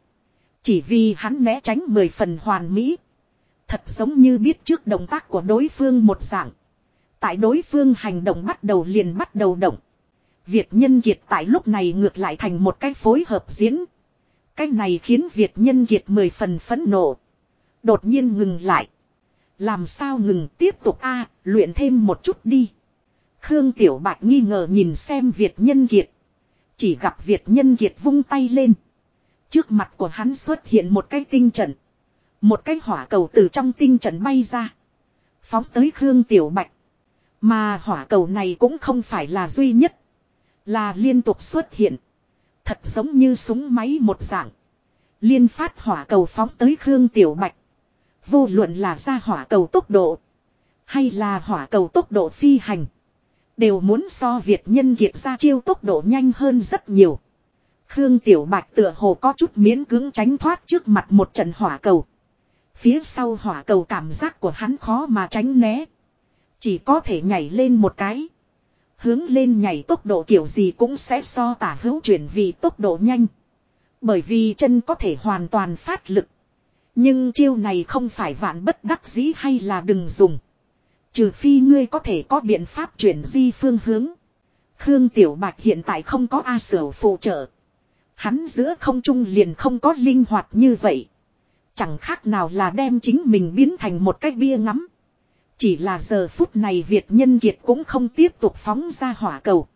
Chỉ vì hắn né tránh mười phần hoàn mỹ. Thật giống như biết trước động tác của đối phương một dạng. Tại đối phương hành động bắt đầu liền bắt đầu động. Việt nhân kiệt tại lúc này ngược lại thành một cái phối hợp diễn. Cái này khiến Việt nhân kiệt mười phần phẫn nộ. Đột nhiên ngừng lại. Làm sao ngừng tiếp tục a, luyện thêm một chút đi. Khương Tiểu Bạch nghi ngờ nhìn xem Việt nhân kiệt. Chỉ gặp Việt nhân kiệt vung tay lên. Trước mặt của hắn xuất hiện một cái tinh trận. Một cái hỏa cầu từ trong tinh trận bay ra. Phóng tới Khương Tiểu Bạch. Mà hỏa cầu này cũng không phải là duy nhất. Là liên tục xuất hiện. Thật giống như súng máy một dạng. Liên phát hỏa cầu phóng tới Khương Tiểu Bạch. Vô luận là ra hỏa cầu tốc độ. Hay là hỏa cầu tốc độ phi hành. Đều muốn so Việt nhân kiệt ra chiêu tốc độ nhanh hơn rất nhiều. Khương Tiểu Bạch tựa hồ có chút miễn cưỡng tránh thoát trước mặt một trận hỏa cầu. Phía sau hỏa cầu cảm giác của hắn khó mà tránh né. Chỉ có thể nhảy lên một cái. Hướng lên nhảy tốc độ kiểu gì cũng sẽ so tả hữu chuyển vì tốc độ nhanh. Bởi vì chân có thể hoàn toàn phát lực. Nhưng chiêu này không phải vạn bất đắc dĩ hay là đừng dùng. Trừ phi ngươi có thể có biện pháp chuyển di phương hướng. Khương Tiểu Bạch hiện tại không có A sở phụ trợ. Hắn giữa không trung liền không có linh hoạt như vậy. Chẳng khác nào là đem chính mình biến thành một cái bia ngắm. Chỉ là giờ phút này Việt nhân kiệt cũng không tiếp tục phóng ra hỏa cầu.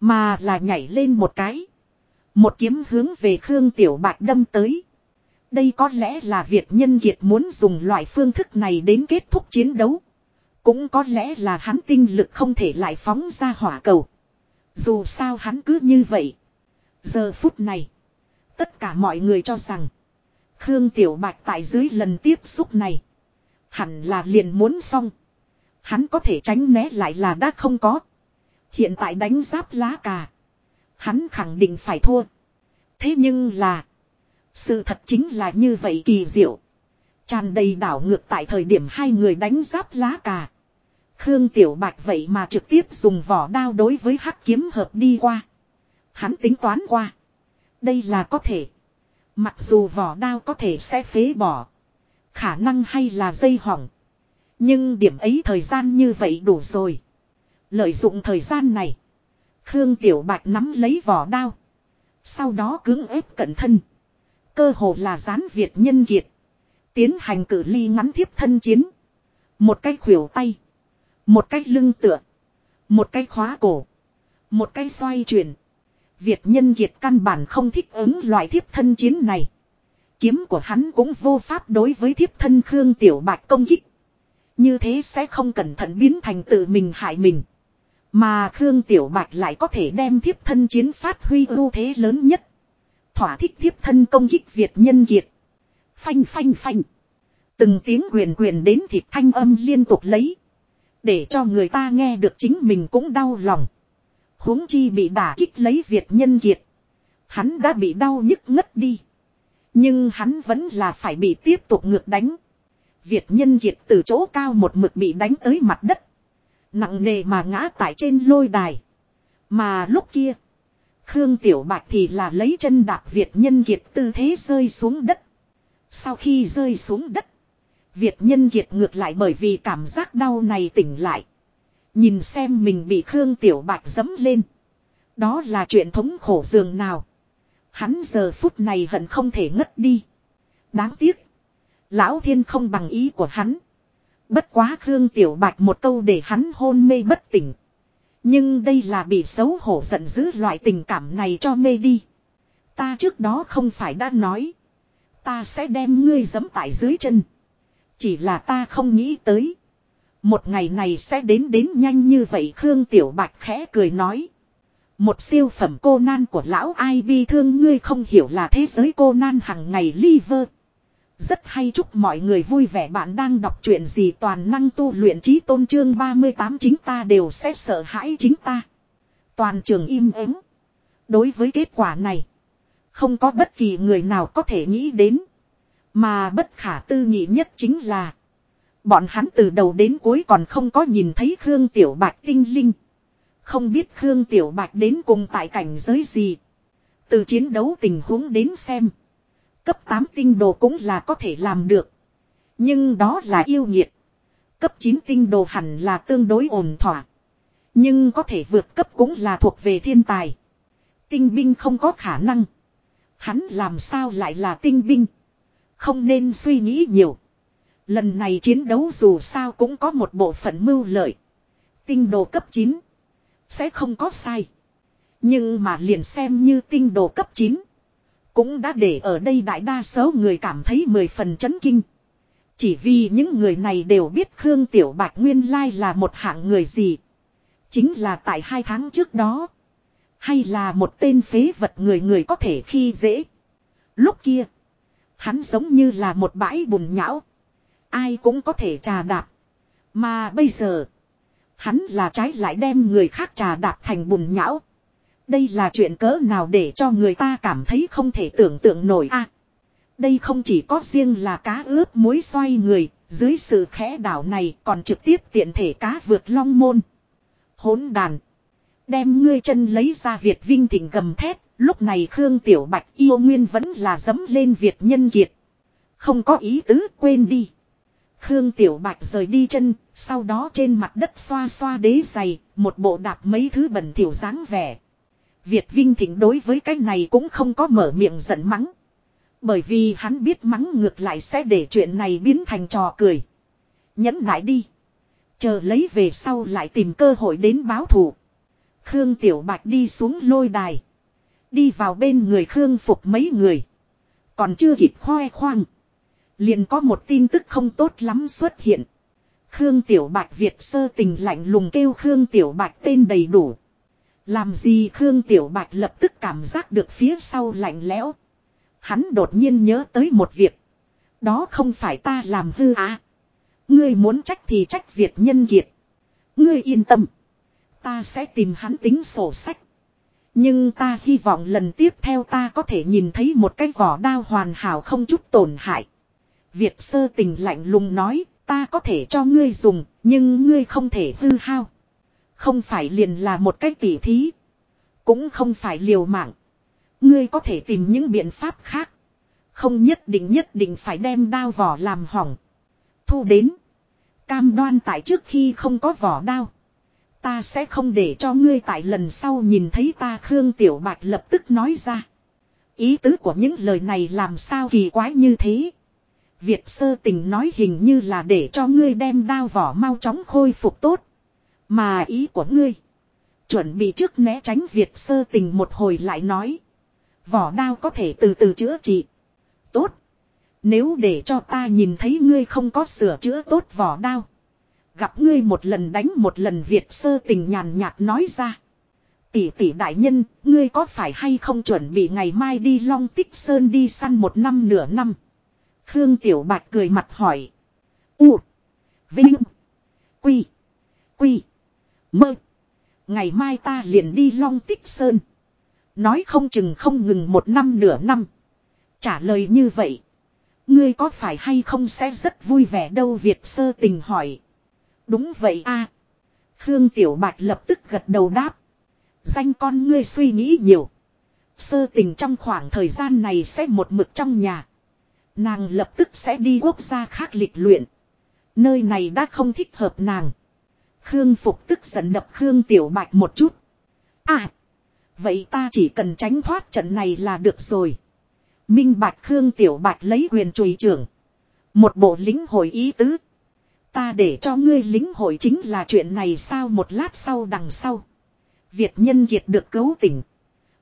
Mà là nhảy lên một cái. Một kiếm hướng về Khương Tiểu Bạch đâm tới. Đây có lẽ là Việt nhân kiệt muốn dùng loại phương thức này đến kết thúc chiến đấu. Cũng có lẽ là hắn tinh lực không thể lại phóng ra hỏa cầu. Dù sao hắn cứ như vậy. Giờ phút này. Tất cả mọi người cho rằng. Khương Tiểu Bạch tại dưới lần tiếp xúc này. Hẳn là liền muốn xong. Hắn có thể tránh né lại là đã không có. Hiện tại đánh giáp lá cà. Hắn khẳng định phải thua. Thế nhưng là. Sự thật chính là như vậy kỳ diệu. Tràn đầy đảo ngược tại thời điểm hai người đánh giáp lá cà. Khương Tiểu Bạch vậy mà trực tiếp dùng vỏ đao đối với hắc kiếm hợp đi qua. Hắn tính toán qua. Đây là có thể. Mặc dù vỏ đao có thể sẽ phế bỏ. Khả năng hay là dây hỏng. Nhưng điểm ấy thời gian như vậy đủ rồi. Lợi dụng thời gian này. Khương Tiểu Bạch nắm lấy vỏ đao. Sau đó cứng ép cận thân. Cơ hồ là gián Việt nhân kiệt. Tiến hành cử ly ngắn thiếp thân chiến. Một cái khuỷu tay. Một cái lưng tựa. Một cái khóa cổ. Một cái xoay chuyển. Việt nhân kiệt căn bản không thích ứng loại thiếp thân chiến này. Kiếm của hắn cũng vô pháp đối với thiếp thân Khương Tiểu Bạch công kích. Như thế sẽ không cẩn thận biến thành tự mình hại mình. Mà Khương Tiểu Bạch lại có thể đem thiếp thân chiến phát huy ưu thế lớn nhất. Thỏa thích thiếp thân công kích Việt nhân kiệt. Phanh phanh phanh. Từng tiếng quyền quyền đến thịt thanh âm liên tục lấy. Để cho người ta nghe được chính mình cũng đau lòng. huống chi bị đả kích lấy Việt nhân kiệt. Hắn đã bị đau nhức ngất đi. Nhưng hắn vẫn là phải bị tiếp tục ngược đánh. Việt nhân kiệt từ chỗ cao một mực bị đánh tới mặt đất. Nặng nề mà ngã tại trên lôi đài. Mà lúc kia. Khương Tiểu Bạch thì là lấy chân đạp Việt nhân kiệt tư thế rơi xuống đất. Sau khi rơi xuống đất. Việt nhân kiệt ngược lại bởi vì cảm giác đau này tỉnh lại. Nhìn xem mình bị Khương Tiểu Bạch dấm lên. Đó là chuyện thống khổ dường nào. Hắn giờ phút này hận không thể ngất đi. Đáng tiếc. Lão thiên không bằng ý của hắn. Bất quá Khương Tiểu Bạch một câu để hắn hôn mê bất tỉnh. Nhưng đây là bị xấu hổ giận dữ loại tình cảm này cho mê đi. Ta trước đó không phải đã nói. Ta sẽ đem ngươi giẫm tại dưới chân. Chỉ là ta không nghĩ tới. Một ngày này sẽ đến đến nhanh như vậy, Khương Tiểu Bạch khẽ cười nói. Một siêu phẩm cô nan của lão ai bi thương, ngươi không hiểu là thế giới cô nan hằng ngày liver. Rất hay chúc mọi người vui vẻ bạn đang đọc chuyện gì toàn năng tu luyện trí tôn trương 38 chính ta đều sẽ sợ hãi chính ta. Toàn trường im ắng. Đối với kết quả này. Không có bất kỳ người nào có thể nghĩ đến. Mà bất khả tư nghị nhất chính là. Bọn hắn từ đầu đến cuối còn không có nhìn thấy Khương Tiểu Bạch tinh linh. Không biết Khương Tiểu Bạch đến cùng tại cảnh giới gì. Từ chiến đấu tình huống đến xem. Cấp 8 tinh đồ cũng là có thể làm được. Nhưng đó là yêu nghiệt. Cấp 9 tinh đồ hẳn là tương đối ổn thỏa. Nhưng có thể vượt cấp cũng là thuộc về thiên tài. Tinh binh không có khả năng. Hắn làm sao lại là tinh binh. Không nên suy nghĩ nhiều. Lần này chiến đấu dù sao cũng có một bộ phận mưu lợi. Tinh đồ cấp 9. Sẽ không có sai. Nhưng mà liền xem như tinh đồ cấp 9. Cũng đã để ở đây đại đa số người cảm thấy mười phần chấn kinh. Chỉ vì những người này đều biết Khương Tiểu Bạch nguyên lai là một hạng người gì. Chính là tại hai tháng trước đó. Hay là một tên phế vật người người có thể khi dễ. Lúc kia. Hắn giống như là một bãi bùn nhão. Ai cũng có thể trà đạp. Mà bây giờ. Hắn là trái lại đem người khác trà đạp thành bùn nhão. Đây là chuyện cỡ nào để cho người ta cảm thấy không thể tưởng tượng nổi a. đây không chỉ có riêng là cá ướp muối xoay người, dưới sự khẽ đảo này còn trực tiếp tiện thể cá vượt long môn. Hỗn đàn. Đem ngươi chân lấy ra Việt Vinh thịnh gầm thét, lúc này Khương Tiểu Bạch yêu nguyên vẫn là dấm lên Việt nhân kiệt. Không có ý tứ quên đi. Khương Tiểu Bạch rời đi chân, sau đó trên mặt đất xoa xoa đế giày, một bộ đạp mấy thứ bẩn thỉu dáng vẻ. Việt Vinh Thịnh đối với cái này cũng không có mở miệng giận mắng. Bởi vì hắn biết mắng ngược lại sẽ để chuyện này biến thành trò cười. Nhẫn lại đi. Chờ lấy về sau lại tìm cơ hội đến báo thù. Khương Tiểu Bạch đi xuống lôi đài. Đi vào bên người Khương phục mấy người. Còn chưa kịp khoe khoang. Liền có một tin tức không tốt lắm xuất hiện. Khương Tiểu Bạch Việt sơ tình lạnh lùng kêu Khương Tiểu Bạch tên đầy đủ. Làm gì Khương Tiểu Bạch lập tức cảm giác được phía sau lạnh lẽo. Hắn đột nhiên nhớ tới một việc. Đó không phải ta làm hư á. Ngươi muốn trách thì trách Việt nhân kiệt. Ngươi yên tâm. Ta sẽ tìm hắn tính sổ sách. Nhưng ta hy vọng lần tiếp theo ta có thể nhìn thấy một cái vỏ đao hoàn hảo không chút tổn hại. Việt sơ tình lạnh lùng nói, ta có thể cho ngươi dùng, nhưng ngươi không thể hư hao. Không phải liền là một cái tỉ thí. Cũng không phải liều mạng. Ngươi có thể tìm những biện pháp khác. Không nhất định nhất định phải đem đao vỏ làm hỏng. Thu đến. Cam đoan tại trước khi không có vỏ đao. Ta sẽ không để cho ngươi tại lần sau nhìn thấy ta Khương Tiểu Bạch lập tức nói ra. Ý tứ của những lời này làm sao kỳ quái như thế. Việt sơ tình nói hình như là để cho ngươi đem đao vỏ mau chóng khôi phục tốt. Mà ý của ngươi. Chuẩn bị trước né tránh Việt sơ tình một hồi lại nói. Vỏ đao có thể từ từ chữa trị. Tốt. Nếu để cho ta nhìn thấy ngươi không có sửa chữa tốt vỏ đao. Gặp ngươi một lần đánh một lần Việt sơ tình nhàn nhạt nói ra. Tỷ tỷ đại nhân, ngươi có phải hay không chuẩn bị ngày mai đi Long Tích Sơn đi săn một năm nửa năm? Khương Tiểu Bạch cười mặt hỏi. U. Vinh. Quy. Quy. Mơ. Ngày mai ta liền đi Long Tích Sơn. Nói không chừng không ngừng một năm nửa năm. Trả lời như vậy. Ngươi có phải hay không sẽ rất vui vẻ đâu Việt sơ tình hỏi. Đúng vậy a Khương Tiểu Bạch lập tức gật đầu đáp. Danh con ngươi suy nghĩ nhiều. Sơ tình trong khoảng thời gian này sẽ một mực trong nhà. Nàng lập tức sẽ đi quốc gia khác lịch luyện. Nơi này đã không thích hợp nàng. Khương Phục tức giận đập Khương Tiểu Bạch một chút. À! Vậy ta chỉ cần tránh thoát trận này là được rồi. Minh Bạch Khương Tiểu Bạch lấy quyền chùy trưởng. Một bộ lính hồi ý tứ. Ta để cho ngươi lính hội chính là chuyện này sao một lát sau đằng sau. Việt nhân kiệt được cấu tỉnh.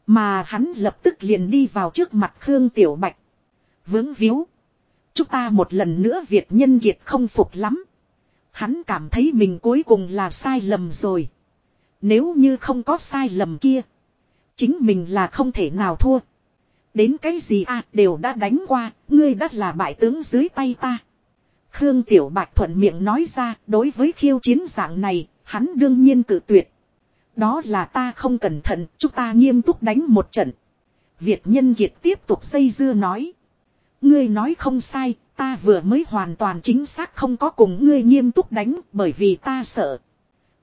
Mà hắn lập tức liền đi vào trước mặt Khương Tiểu Bạch. Vướng víu. Chúng ta một lần nữa Việt nhân kiệt không phục lắm. Hắn cảm thấy mình cuối cùng là sai lầm rồi. Nếu như không có sai lầm kia. Chính mình là không thể nào thua. Đến cái gì à đều đã đánh qua, ngươi đã là bại tướng dưới tay ta. Khương Tiểu Bạch thuận miệng nói ra, đối với khiêu chiến dạng này, hắn đương nhiên cự tuyệt. Đó là ta không cẩn thận, chúng ta nghiêm túc đánh một trận. Việt nhân kiệt tiếp tục xây dưa nói. Ngươi nói không sai, ta vừa mới hoàn toàn chính xác không có cùng ngươi nghiêm túc đánh bởi vì ta sợ.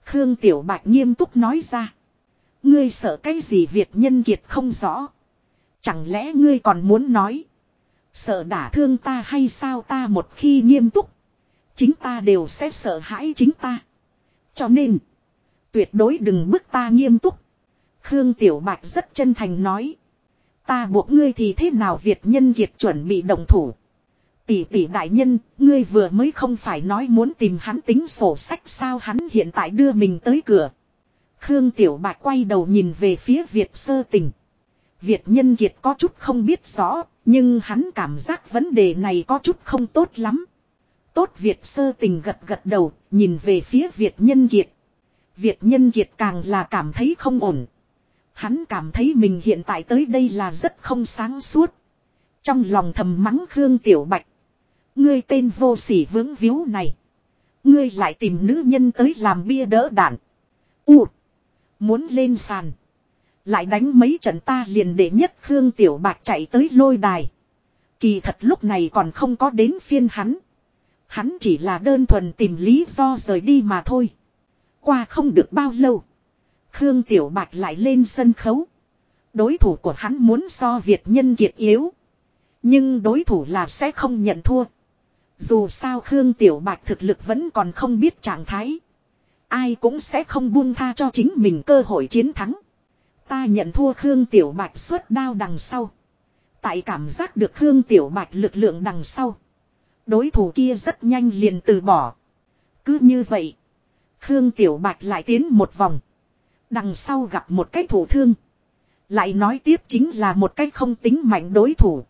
Khương Tiểu Bạch nghiêm túc nói ra. Ngươi sợ cái gì Việt nhân kiệt không rõ. Chẳng lẽ ngươi còn muốn nói. Sợ đả thương ta hay sao ta một khi nghiêm túc. Chính ta đều sẽ sợ hãi chính ta. Cho nên. Tuyệt đối đừng bức ta nghiêm túc. Khương Tiểu Bạch rất chân thành nói. Ta buộc ngươi thì thế nào Việt nhân kiệt chuẩn bị đồng thủ. Tỷ tỷ đại nhân, ngươi vừa mới không phải nói muốn tìm hắn tính sổ sách sao hắn hiện tại đưa mình tới cửa. Khương Tiểu Bạch quay đầu nhìn về phía Việt sơ tình. Việt nhân kiệt có chút không biết rõ, nhưng hắn cảm giác vấn đề này có chút không tốt lắm. Tốt Việt sơ tình gật gật đầu, nhìn về phía Việt nhân kiệt. Việt nhân kiệt càng là cảm thấy không ổn. Hắn cảm thấy mình hiện tại tới đây là rất không sáng suốt. Trong lòng thầm mắng Khương Tiểu Bạch. Ngươi tên vô sỉ vướng víu này. Ngươi lại tìm nữ nhân tới làm bia đỡ đạn. U. Muốn lên sàn. Lại đánh mấy trận ta liền để nhất Khương Tiểu Bạch chạy tới lôi đài. Kỳ thật lúc này còn không có đến phiên hắn. Hắn chỉ là đơn thuần tìm lý do rời đi mà thôi. Qua không được bao lâu. Khương Tiểu Bạch lại lên sân khấu. Đối thủ của hắn muốn so Việt nhân kiệt yếu. Nhưng đối thủ là sẽ không nhận thua. Dù sao Khương Tiểu Bạch thực lực vẫn còn không biết trạng thái. Ai cũng sẽ không buông tha cho chính mình cơ hội chiến thắng. Ta nhận thua Khương Tiểu Bạch xuất đao đằng sau. Tại cảm giác được Khương Tiểu Bạch lực lượng đằng sau. Đối thủ kia rất nhanh liền từ bỏ. Cứ như vậy. Khương Tiểu Bạch lại tiến một vòng. Đằng sau gặp một cái thủ thương. Lại nói tiếp chính là một cái không tính mạnh đối thủ.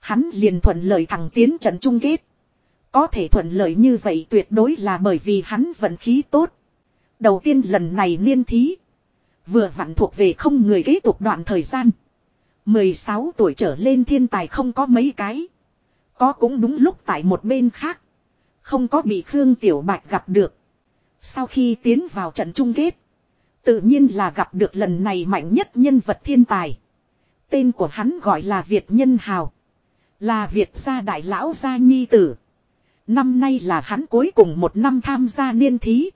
Hắn liền thuận lợi thẳng tiến trận chung kết. Có thể thuận lợi như vậy tuyệt đối là bởi vì hắn vận khí tốt. Đầu tiên lần này niên thí. Vừa vặn thuộc về không người kế tục đoạn thời gian. 16 tuổi trở lên thiên tài không có mấy cái. Có cũng đúng lúc tại một bên khác. Không có bị Khương Tiểu Bạch gặp được. Sau khi tiến vào trận chung kết. Tự nhiên là gặp được lần này mạnh nhất nhân vật thiên tài. Tên của hắn gọi là Việt Nhân Hào. Là Việt gia đại lão gia nhi tử. Năm nay là hắn cuối cùng một năm tham gia niên thí.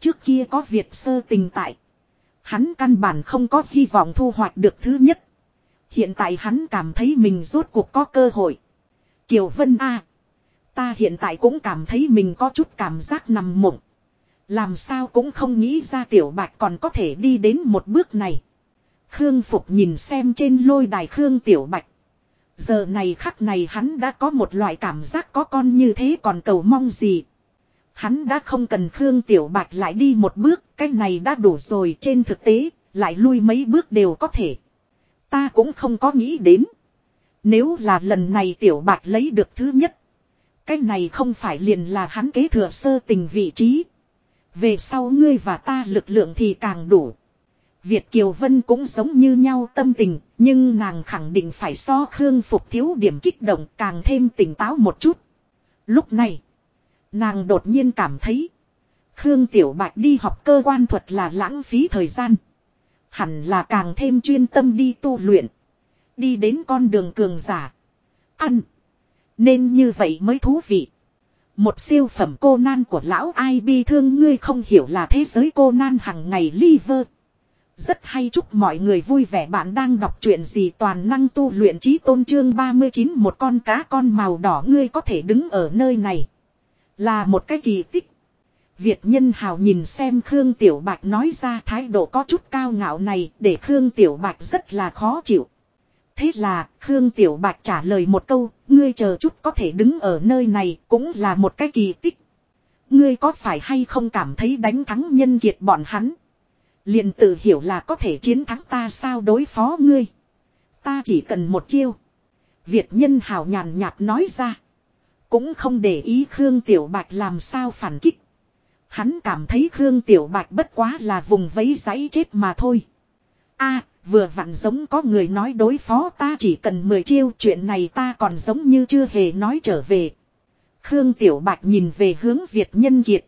Trước kia có Việt sơ tình tại. Hắn căn bản không có hy vọng thu hoạch được thứ nhất. Hiện tại hắn cảm thấy mình rốt cuộc có cơ hội. Kiều Vân A. Ta hiện tại cũng cảm thấy mình có chút cảm giác nằm mộng. Làm sao cũng không nghĩ ra tiểu bạch còn có thể đi đến một bước này. Khương Phục nhìn xem trên lôi đài Khương Tiểu Bạch. Giờ này khắc này hắn đã có một loại cảm giác có con như thế còn cầu mong gì. Hắn đã không cần Khương Tiểu Bạch lại đi một bước, cái này đã đủ rồi trên thực tế, lại lui mấy bước đều có thể. Ta cũng không có nghĩ đến. Nếu là lần này Tiểu Bạch lấy được thứ nhất. Cái này không phải liền là hắn kế thừa sơ tình vị trí. Về sau ngươi và ta lực lượng thì càng đủ. Việt Kiều Vân cũng giống như nhau tâm tình, nhưng nàng khẳng định phải so Khương Phục thiếu điểm kích động càng thêm tỉnh táo một chút. Lúc này, nàng đột nhiên cảm thấy, Khương Tiểu Bạch đi học cơ quan thuật là lãng phí thời gian. Hẳn là càng thêm chuyên tâm đi tu luyện. Đi đến con đường cường giả. Ăn. Nên như vậy mới thú vị. Một siêu phẩm cô nan của lão ai bi thương ngươi không hiểu là thế giới cô nan hằng ngày liver. Rất hay chúc mọi người vui vẻ bạn đang đọc truyện gì toàn năng tu luyện trí tôn trương 39 một con cá con màu đỏ ngươi có thể đứng ở nơi này. Là một cái kỳ tích. Việt nhân hào nhìn xem Khương Tiểu Bạch nói ra thái độ có chút cao ngạo này, để Khương Tiểu Bạch rất là khó chịu. Thế là Khương Tiểu Bạch trả lời một câu, ngươi chờ chút có thể đứng ở nơi này cũng là một cái kỳ tích. Ngươi có phải hay không cảm thấy đánh thắng nhân kiệt bọn hắn? liền tự hiểu là có thể chiến thắng ta sao đối phó ngươi. Ta chỉ cần một chiêu. Việt nhân hào nhàn nhạt nói ra. Cũng không để ý Khương Tiểu Bạch làm sao phản kích. Hắn cảm thấy Khương Tiểu Bạch bất quá là vùng vấy giấy chết mà thôi. a vừa vặn giống có người nói đối phó ta chỉ cần 10 chiêu chuyện này ta còn giống như chưa hề nói trở về. Khương Tiểu Bạch nhìn về hướng Việt Nhân Kiệt.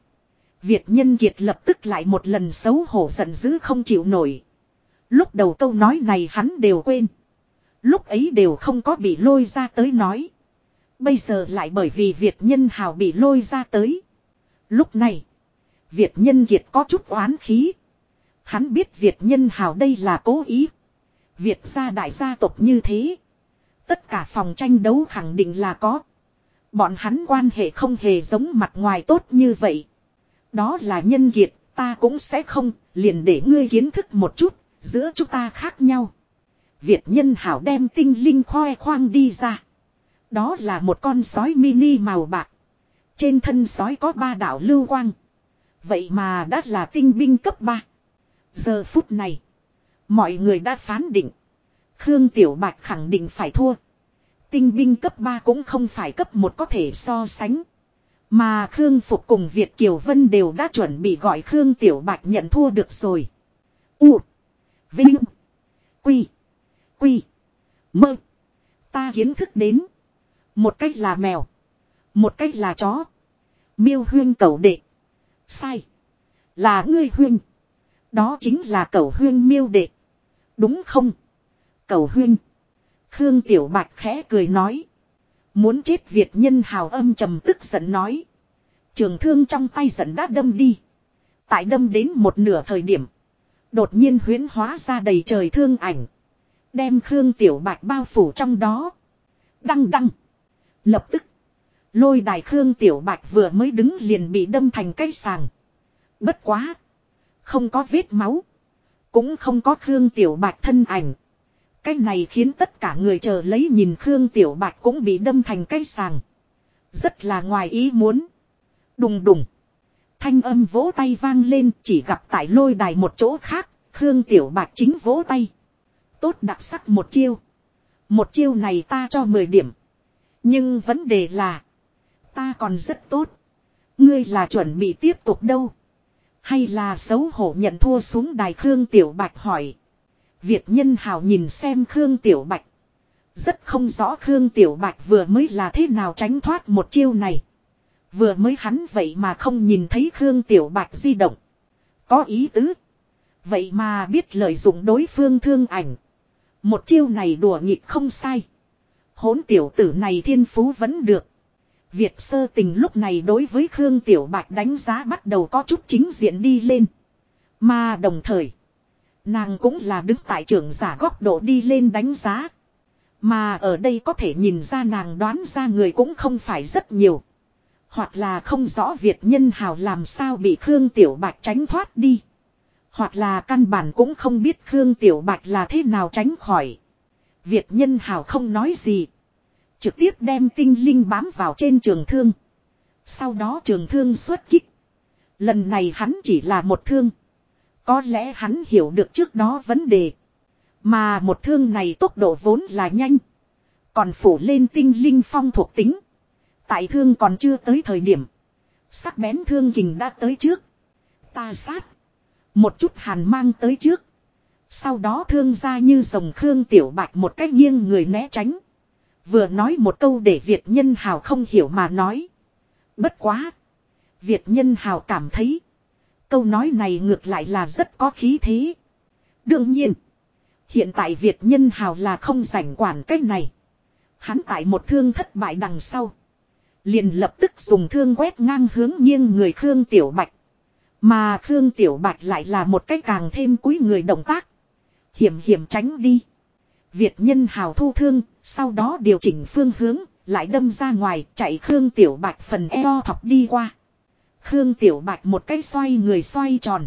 Việt Nhân Kiệt lập tức lại một lần xấu hổ giận dữ không chịu nổi. Lúc đầu câu nói này hắn đều quên. Lúc ấy đều không có bị lôi ra tới nói. Bây giờ lại bởi vì Việt Nhân Hào bị lôi ra tới. Lúc này, Việt Nhân Kiệt có chút oán khí. Hắn biết Việt Nhân Hào đây là cố ý. Việt gia đại gia tộc như thế. Tất cả phòng tranh đấu khẳng định là có. Bọn hắn quan hệ không hề giống mặt ngoài tốt như vậy. Đó là nhân kiệt, ta cũng sẽ không, liền để ngươi kiến thức một chút, giữa chúng ta khác nhau. Việt nhân hảo đem tinh linh khoe khoang đi ra. Đó là một con sói mini màu bạc. Trên thân sói có ba đạo lưu quang. Vậy mà đã là tinh binh cấp 3. Giờ phút này, mọi người đã phán định. Khương Tiểu Bạch khẳng định phải thua. Tinh binh cấp 3 cũng không phải cấp 1 có thể so sánh. Mà Khương Phục cùng Việt Kiều Vân đều đã chuẩn bị gọi Khương Tiểu Bạch nhận thua được rồi. U. Vinh. Quy. Quy. Mơ. Ta kiến thức đến. Một cách là mèo. Một cách là chó. Miêu huyên cầu đệ. Sai. Là ngươi huyên. Đó chính là cầu huyên miêu đệ. Đúng không? Cầu huyên. Khương Tiểu Bạch khẽ cười nói. Muốn chết Việt nhân hào âm trầm tức giận nói. Trường thương trong tay giận đã đâm đi. Tại đâm đến một nửa thời điểm. Đột nhiên huyến hóa ra đầy trời thương ảnh. Đem Khương Tiểu Bạch bao phủ trong đó. Đăng đăng. Lập tức. Lôi đài Khương Tiểu Bạch vừa mới đứng liền bị đâm thành cây sàng. Bất quá. Không có vết máu. Cũng không có Khương Tiểu Bạch thân ảnh. Cái này khiến tất cả người chờ lấy nhìn Khương Tiểu Bạch cũng bị đâm thành cây sàng. Rất là ngoài ý muốn. Đùng đùng. Thanh âm vỗ tay vang lên, chỉ gặp tại lôi đài một chỗ khác. Khương Tiểu Bạch chính vỗ tay. Tốt đặc sắc một chiêu. Một chiêu này ta cho 10 điểm. Nhưng vấn đề là. Ta còn rất tốt. Ngươi là chuẩn bị tiếp tục đâu. Hay là xấu hổ nhận thua xuống đài Khương Tiểu Bạch hỏi. Việt nhân hào nhìn xem Khương Tiểu Bạch. Rất không rõ Khương Tiểu Bạch vừa mới là thế nào tránh thoát một chiêu này. Vừa mới hắn vậy mà không nhìn thấy Khương Tiểu Bạch di động. Có ý tứ. Vậy mà biết lợi dụng đối phương thương ảnh. Một chiêu này đùa nghịch không sai. Hốn tiểu tử này thiên phú vẫn được. Việt sơ tình lúc này đối với Khương Tiểu Bạch đánh giá bắt đầu có chút chính diện đi lên. Mà đồng thời, nàng cũng là đứng tại trưởng giả góc độ đi lên đánh giá. Mà ở đây có thể nhìn ra nàng đoán ra người cũng không phải rất nhiều. Hoặc là không rõ Việt nhân hào làm sao bị Khương Tiểu Bạch tránh thoát đi. Hoặc là căn bản cũng không biết Khương Tiểu Bạch là thế nào tránh khỏi. Việt nhân hào không nói gì. Trực tiếp đem tinh linh bám vào trên trường thương. Sau đó trường thương xuất kích. Lần này hắn chỉ là một thương. Có lẽ hắn hiểu được trước đó vấn đề. Mà một thương này tốc độ vốn là nhanh. Còn phủ lên tinh linh phong thuộc tính. Tại thương còn chưa tới thời điểm. Sắc bén thương kình đã tới trước. Ta sát. Một chút hàn mang tới trước. Sau đó thương ra như rồng khương tiểu bạch một cách nghiêng người né tránh. Vừa nói một câu để Việt nhân hào không hiểu mà nói. Bất quá. Việt nhân hào cảm thấy. Câu nói này ngược lại là rất có khí thế. Đương nhiên. Hiện tại Việt nhân hào là không rảnh quản cách này. Hắn tại một thương thất bại đằng sau. Liền lập tức dùng thương quét ngang hướng nghiêng người Khương Tiểu Bạch. Mà Khương Tiểu Bạch lại là một cách càng thêm quý người động tác. Hiểm hiểm tránh đi. Việt nhân hào thu thương, sau đó điều chỉnh phương hướng, lại đâm ra ngoài, chạy Khương Tiểu Bạch phần eo thọc đi qua. Khương Tiểu Bạch một cái xoay người xoay tròn.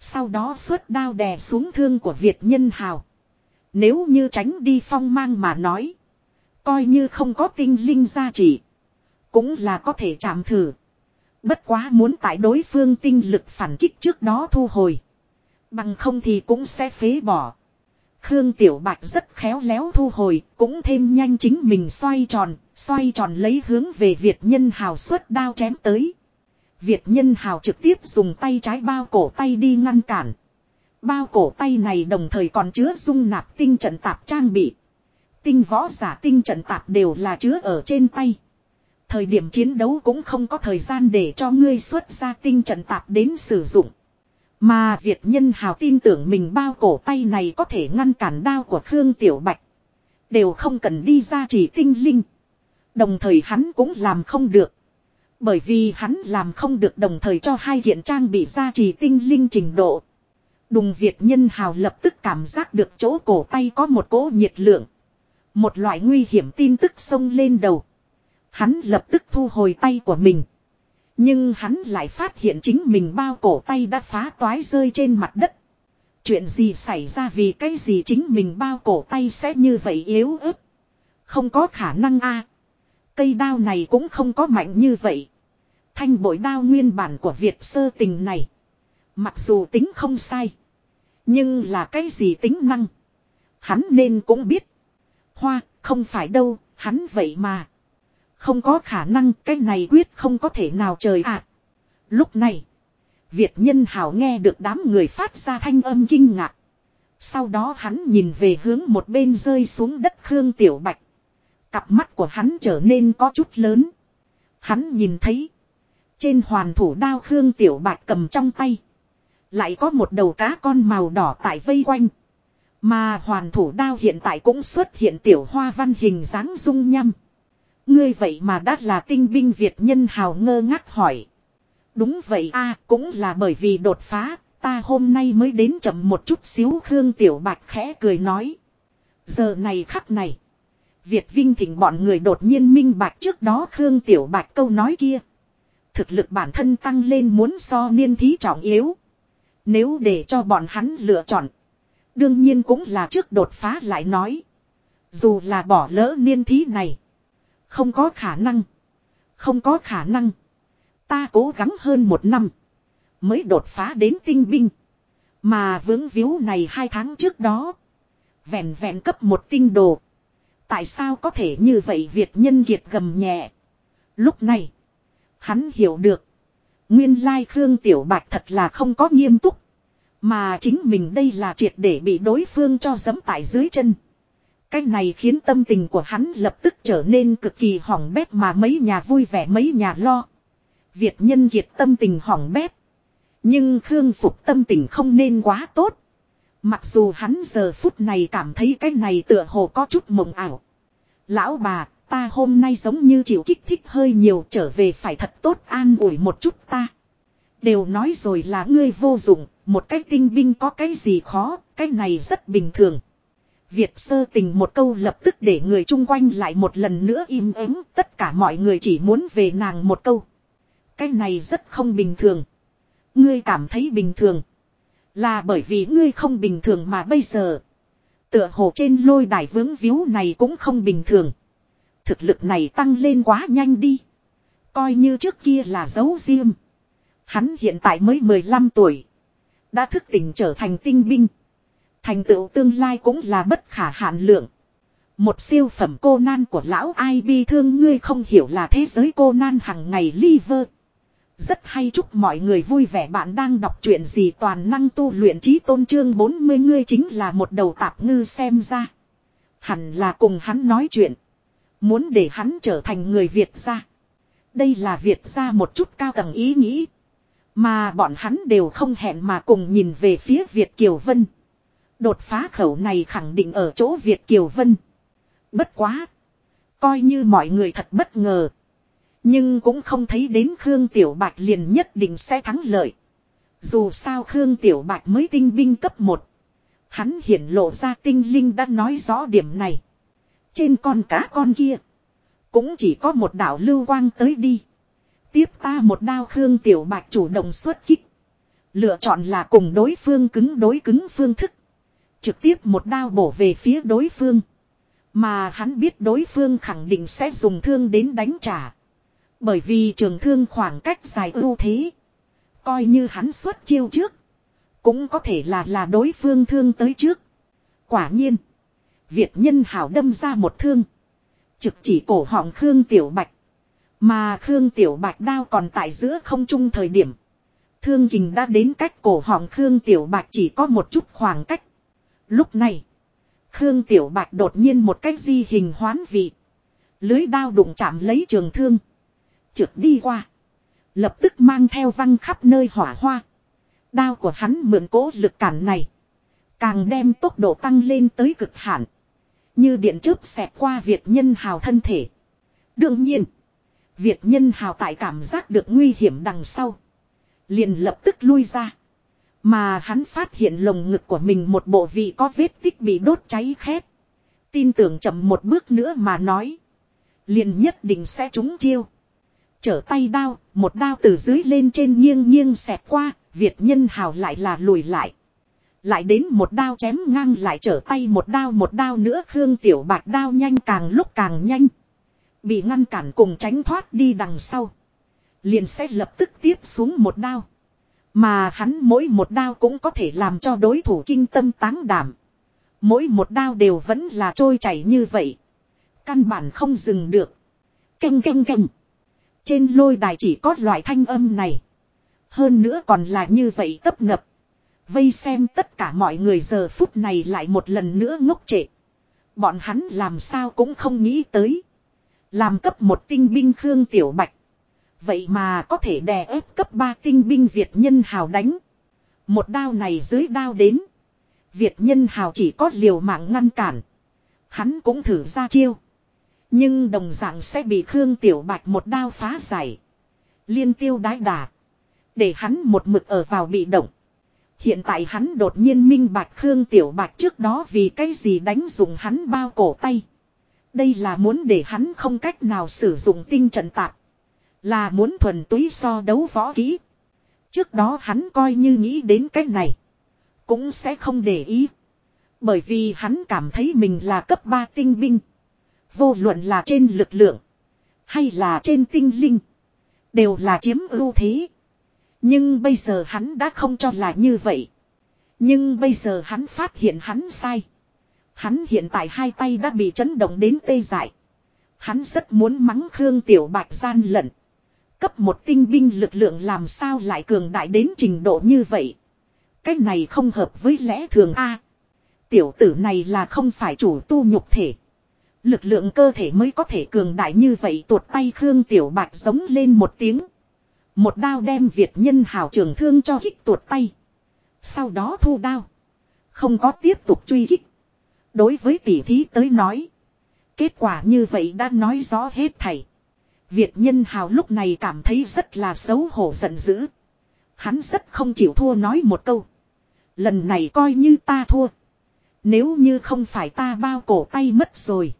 Sau đó xuất đao đè xuống thương của Việt nhân hào. Nếu như tránh đi phong mang mà nói. Coi như không có tinh linh gia trị. Cũng là có thể chạm thử. Bất quá muốn tại đối phương tinh lực phản kích trước đó thu hồi. Bằng không thì cũng sẽ phế bỏ. Khương Tiểu Bạch rất khéo léo thu hồi, cũng thêm nhanh chính mình xoay tròn, xoay tròn lấy hướng về Việt Nhân Hào xuất đao chém tới. Việt Nhân Hào trực tiếp dùng tay trái bao cổ tay đi ngăn cản. Bao cổ tay này đồng thời còn chứa dung nạp tinh trận tạp trang bị. Tinh võ giả tinh trận tạp đều là chứa ở trên tay. Thời điểm chiến đấu cũng không có thời gian để cho ngươi xuất ra tinh trận tạp đến sử dụng. Mà Việt nhân hào tin tưởng mình bao cổ tay này có thể ngăn cản đao của Khương Tiểu Bạch. Đều không cần đi ra chỉ tinh linh. Đồng thời hắn cũng làm không được. Bởi vì hắn làm không được đồng thời cho hai hiện trang bị ra trì tinh linh trình độ. Đùng Việt nhân hào lập tức cảm giác được chỗ cổ tay có một cỗ nhiệt lượng. Một loại nguy hiểm tin tức xông lên đầu. Hắn lập tức thu hồi tay của mình. Nhưng hắn lại phát hiện chính mình bao cổ tay đã phá toái rơi trên mặt đất. Chuyện gì xảy ra vì cái gì chính mình bao cổ tay sẽ như vậy yếu ớt. Không có khả năng a Cây đao này cũng không có mạnh như vậy. Thanh bội đao nguyên bản của Việt sơ tình này. Mặc dù tính không sai. Nhưng là cái gì tính năng. Hắn nên cũng biết. Hoa, không phải đâu, hắn vậy mà. Không có khả năng, cái này quyết không có thể nào trời ạ. Lúc này. Việt nhân hào nghe được đám người phát ra thanh âm kinh ngạc. Sau đó hắn nhìn về hướng một bên rơi xuống đất Khương Tiểu Bạch. Cặp mắt của hắn trở nên có chút lớn. Hắn nhìn thấy. Trên hoàn thủ đao Khương Tiểu Bạch cầm trong tay. Lại có một đầu cá con màu đỏ tại vây quanh. Mà hoàn thủ đao hiện tại cũng xuất hiện tiểu hoa văn hình dáng dung nhăm. Ngươi vậy mà đã là tinh binh Việt nhân hào ngơ ngác hỏi. Đúng vậy a cũng là bởi vì đột phá, ta hôm nay mới đến chậm một chút xíu Khương Tiểu Bạch khẽ cười nói. Giờ này khắc này. Việt Vinh thỉnh bọn người đột nhiên minh bạch trước đó Khương Tiểu Bạch câu nói kia. Thực lực bản thân tăng lên muốn so niên thí trọng yếu. Nếu để cho bọn hắn lựa chọn. Đương nhiên cũng là trước đột phá lại nói. Dù là bỏ lỡ niên thí này. Không có khả năng. Không có khả năng. Ta cố gắng hơn một năm. Mới đột phá đến tinh binh. Mà vướng víu này hai tháng trước đó. Vẹn vẹn cấp một tinh đồ. Tại sao có thể như vậy Việt nhân kiệt gầm nhẹ. Lúc này. Hắn hiểu được. Nguyên lai Khương Tiểu Bạch thật là không có nghiêm túc. Mà chính mình đây là triệt để bị đối phương cho dẫm tại dưới chân. Cái này khiến tâm tình của hắn lập tức trở nên cực kỳ hỏng bét mà mấy nhà vui vẻ mấy nhà lo. Việt nhân kiệt tâm tình hỏng bét. Nhưng Khương Phục tâm tình không nên quá tốt. Mặc dù hắn giờ phút này cảm thấy cái này tựa hồ có chút mộng ảo. Lão bà, ta hôm nay giống như chịu kích thích hơi nhiều trở về phải thật tốt an ủi một chút ta. Đều nói rồi là ngươi vô dụng, một cái tinh binh có cái gì khó, cái này rất bình thường. Việt sơ tình một câu lập tức để người chung quanh lại một lần nữa im ắng, tất cả mọi người chỉ muốn về nàng một câu. Cái này rất không bình thường. Ngươi cảm thấy bình thường. Là bởi vì ngươi không bình thường mà bây giờ. Tựa hồ trên lôi đài vướng víu này cũng không bình thường. Thực lực này tăng lên quá nhanh đi. Coi như trước kia là dấu riêng. Hắn hiện tại mới 15 tuổi. Đã thức tỉnh trở thành tinh binh. Thành tựu tương lai cũng là bất khả hạn lượng. Một siêu phẩm cô nan của lão ai bi thương ngươi không hiểu là thế giới cô nan hằng ngày liver. Rất hay chúc mọi người vui vẻ bạn đang đọc chuyện gì toàn năng tu luyện trí tôn trương 40 ngươi chính là một đầu tạp ngư xem ra. Hẳn là cùng hắn nói chuyện. Muốn để hắn trở thành người Việt gia. Đây là Việt gia một chút cao tầng ý nghĩ. Mà bọn hắn đều không hẹn mà cùng nhìn về phía Việt Kiều Vân. Đột phá khẩu này khẳng định ở chỗ Việt Kiều Vân. Bất quá. Coi như mọi người thật bất ngờ. Nhưng cũng không thấy đến Khương Tiểu Bạch liền nhất định sẽ thắng lợi. Dù sao Khương Tiểu Bạch mới tinh binh cấp 1. Hắn hiển lộ ra tinh linh đã nói rõ điểm này. Trên con cá con kia. Cũng chỉ có một đảo lưu quang tới đi. Tiếp ta một đao Khương Tiểu Bạch chủ động xuất kích. Lựa chọn là cùng đối phương cứng đối cứng phương thức. Trực tiếp một đao bổ về phía đối phương. Mà hắn biết đối phương khẳng định sẽ dùng thương đến đánh trả. Bởi vì trường thương khoảng cách dài ưu thế. Coi như hắn xuất chiêu trước. Cũng có thể là là đối phương thương tới trước. Quả nhiên. Việt nhân hảo đâm ra một thương. Trực chỉ cổ họng Khương Tiểu Bạch. Mà Khương Tiểu Bạch đao còn tại giữa không trung thời điểm. Thương kình đã đến cách cổ họng Khương Tiểu Bạch chỉ có một chút khoảng cách. Lúc này. Khương Tiểu Bạch đột nhiên một cách di hình hoán vị. Lưới đao đụng chạm lấy trường thương. Trượt đi qua. Lập tức mang theo văng khắp nơi hỏa hoa. Đao của hắn mượn cố lực cản này. Càng đem tốc độ tăng lên tới cực hạn. Như điện chớp xẹt qua Việt nhân hào thân thể. Đương nhiên. Việt nhân hào tại cảm giác được nguy hiểm đằng sau. Liền lập tức lui ra. Mà hắn phát hiện lồng ngực của mình một bộ vị có vết tích bị đốt cháy khét. Tin tưởng chậm một bước nữa mà nói. Liền nhất định sẽ trúng chiêu. Trở tay đao, một đao từ dưới lên trên nghiêng nghiêng xẹt qua, Việt nhân hào lại là lùi lại. Lại đến một đao chém ngang lại trở tay một đao một đao nữa Khương Tiểu bạc đao nhanh càng lúc càng nhanh. Bị ngăn cản cùng tránh thoát đi đằng sau. Liền sẽ lập tức tiếp xuống một đao. Mà hắn mỗi một đao cũng có thể làm cho đối thủ kinh tâm táng đảm. Mỗi một đao đều vẫn là trôi chảy như vậy. Căn bản không dừng được. Canh canh canh. Trên lôi đài chỉ có loại thanh âm này. Hơn nữa còn là như vậy tấp nập. Vây xem tất cả mọi người giờ phút này lại một lần nữa ngốc trệ. Bọn hắn làm sao cũng không nghĩ tới. Làm cấp một tinh binh Khương Tiểu Bạch. Vậy mà có thể đè ép cấp 3 tinh binh Việt nhân hào đánh. Một đao này dưới đao đến. Việt nhân hào chỉ có liều mạng ngăn cản. Hắn cũng thử ra chiêu. Nhưng đồng dạng sẽ bị Khương Tiểu Bạch một đao phá giải. Liên tiêu đái đà. Để hắn một mực ở vào bị động. Hiện tại hắn đột nhiên minh bạch Khương Tiểu Bạch trước đó vì cái gì đánh dùng hắn bao cổ tay. Đây là muốn để hắn không cách nào sử dụng tinh trận tạp. Là muốn thuần túy so đấu võ kỹ. Trước đó hắn coi như nghĩ đến cái này. Cũng sẽ không để ý. Bởi vì hắn cảm thấy mình là cấp 3 tinh binh. Vô luận là trên lực lượng. Hay là trên tinh linh. Đều là chiếm ưu thế. Nhưng bây giờ hắn đã không cho là như vậy. Nhưng bây giờ hắn phát hiện hắn sai. Hắn hiện tại hai tay đã bị chấn động đến tê dại. Hắn rất muốn mắng Khương Tiểu Bạch gian lận. Cấp một tinh binh lực lượng làm sao lại cường đại đến trình độ như vậy. Cái này không hợp với lẽ thường A. tiểu tử này là không phải chủ tu nhục thể. Lực lượng cơ thể mới có thể cường đại như vậy, tuột tay Khương Tiểu Bạch giống lên một tiếng. Một đao đem Việt nhân hào trường thương cho hích tuột tay. Sau đó thu đao. Không có tiếp tục truy hích. Đối với tỷ thí tới nói. Kết quả như vậy đã nói rõ hết thảy. Việt nhân hào lúc này cảm thấy rất là xấu hổ giận dữ. Hắn rất không chịu thua nói một câu. Lần này coi như ta thua. Nếu như không phải ta bao cổ tay mất rồi.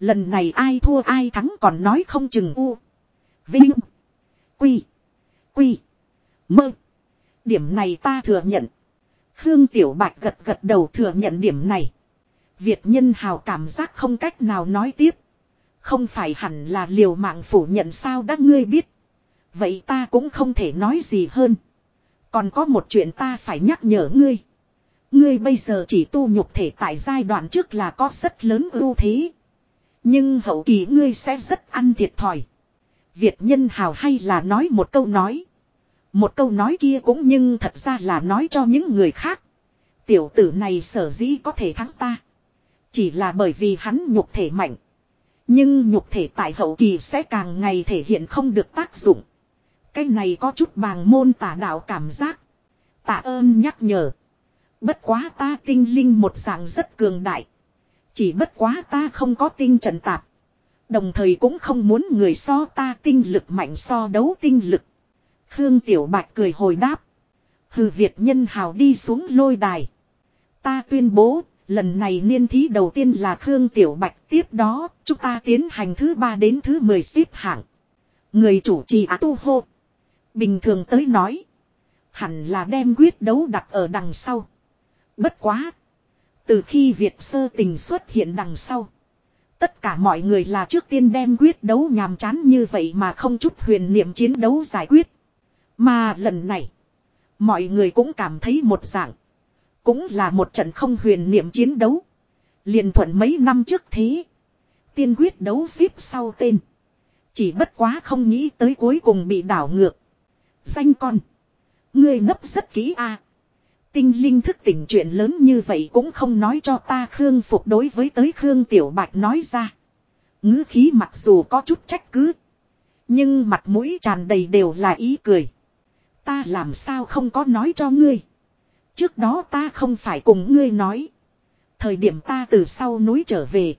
Lần này ai thua ai thắng còn nói không chừng u. Vinh. Quy. Quy. Mơ. Điểm này ta thừa nhận. Khương Tiểu Bạch gật gật đầu thừa nhận điểm này. Việt nhân hào cảm giác không cách nào nói tiếp. Không phải hẳn là liều mạng phủ nhận sao đã ngươi biết. Vậy ta cũng không thể nói gì hơn. Còn có một chuyện ta phải nhắc nhở ngươi. Ngươi bây giờ chỉ tu nhục thể tại giai đoạn trước là có rất lớn ưu thế. Nhưng hậu kỳ ngươi sẽ rất ăn thiệt thòi. Việt nhân hào hay là nói một câu nói. Một câu nói kia cũng nhưng thật ra là nói cho những người khác. Tiểu tử này sở dĩ có thể thắng ta. Chỉ là bởi vì hắn nhục thể mạnh. Nhưng nhục thể tại hậu kỳ sẽ càng ngày thể hiện không được tác dụng. Cái này có chút bàng môn tả đạo cảm giác. Tạ ơn nhắc nhở. Bất quá ta tinh linh một dạng rất cường đại. Chỉ bất quá ta không có tinh trần tạp. Đồng thời cũng không muốn người so ta tinh lực mạnh so đấu tinh lực. Khương Tiểu Bạch cười hồi đáp. Hừ Việt nhân hào đi xuống lôi đài. Ta tuyên bố, lần này niên thí đầu tiên là Khương Tiểu Bạch tiếp đó, chúng ta tiến hành thứ ba đến thứ 10 xếp hạng. Người chủ trì á tu hô. Bình thường tới nói. Hẳn là đem quyết đấu đặt ở đằng sau. Bất quá. Từ khi Việt sơ tình xuất hiện đằng sau. Tất cả mọi người là trước tiên đem quyết đấu nhàm chán như vậy mà không chút huyền niệm chiến đấu giải quyết. Mà lần này. Mọi người cũng cảm thấy một dạng. Cũng là một trận không huyền niệm chiến đấu. liền thuận mấy năm trước thế. Tiên quyết đấu xếp sau tên. Chỉ bất quá không nghĩ tới cuối cùng bị đảo ngược. Danh con. Ngươi nấp rất kỹ a. Tinh linh thức tỉnh chuyện lớn như vậy cũng không nói cho ta Khương Phục đối với tới Khương Tiểu Bạch nói ra. ngữ khí mặc dù có chút trách cứ. Nhưng mặt mũi tràn đầy đều là ý cười. Ta làm sao không có nói cho ngươi. Trước đó ta không phải cùng ngươi nói. Thời điểm ta từ sau núi trở về.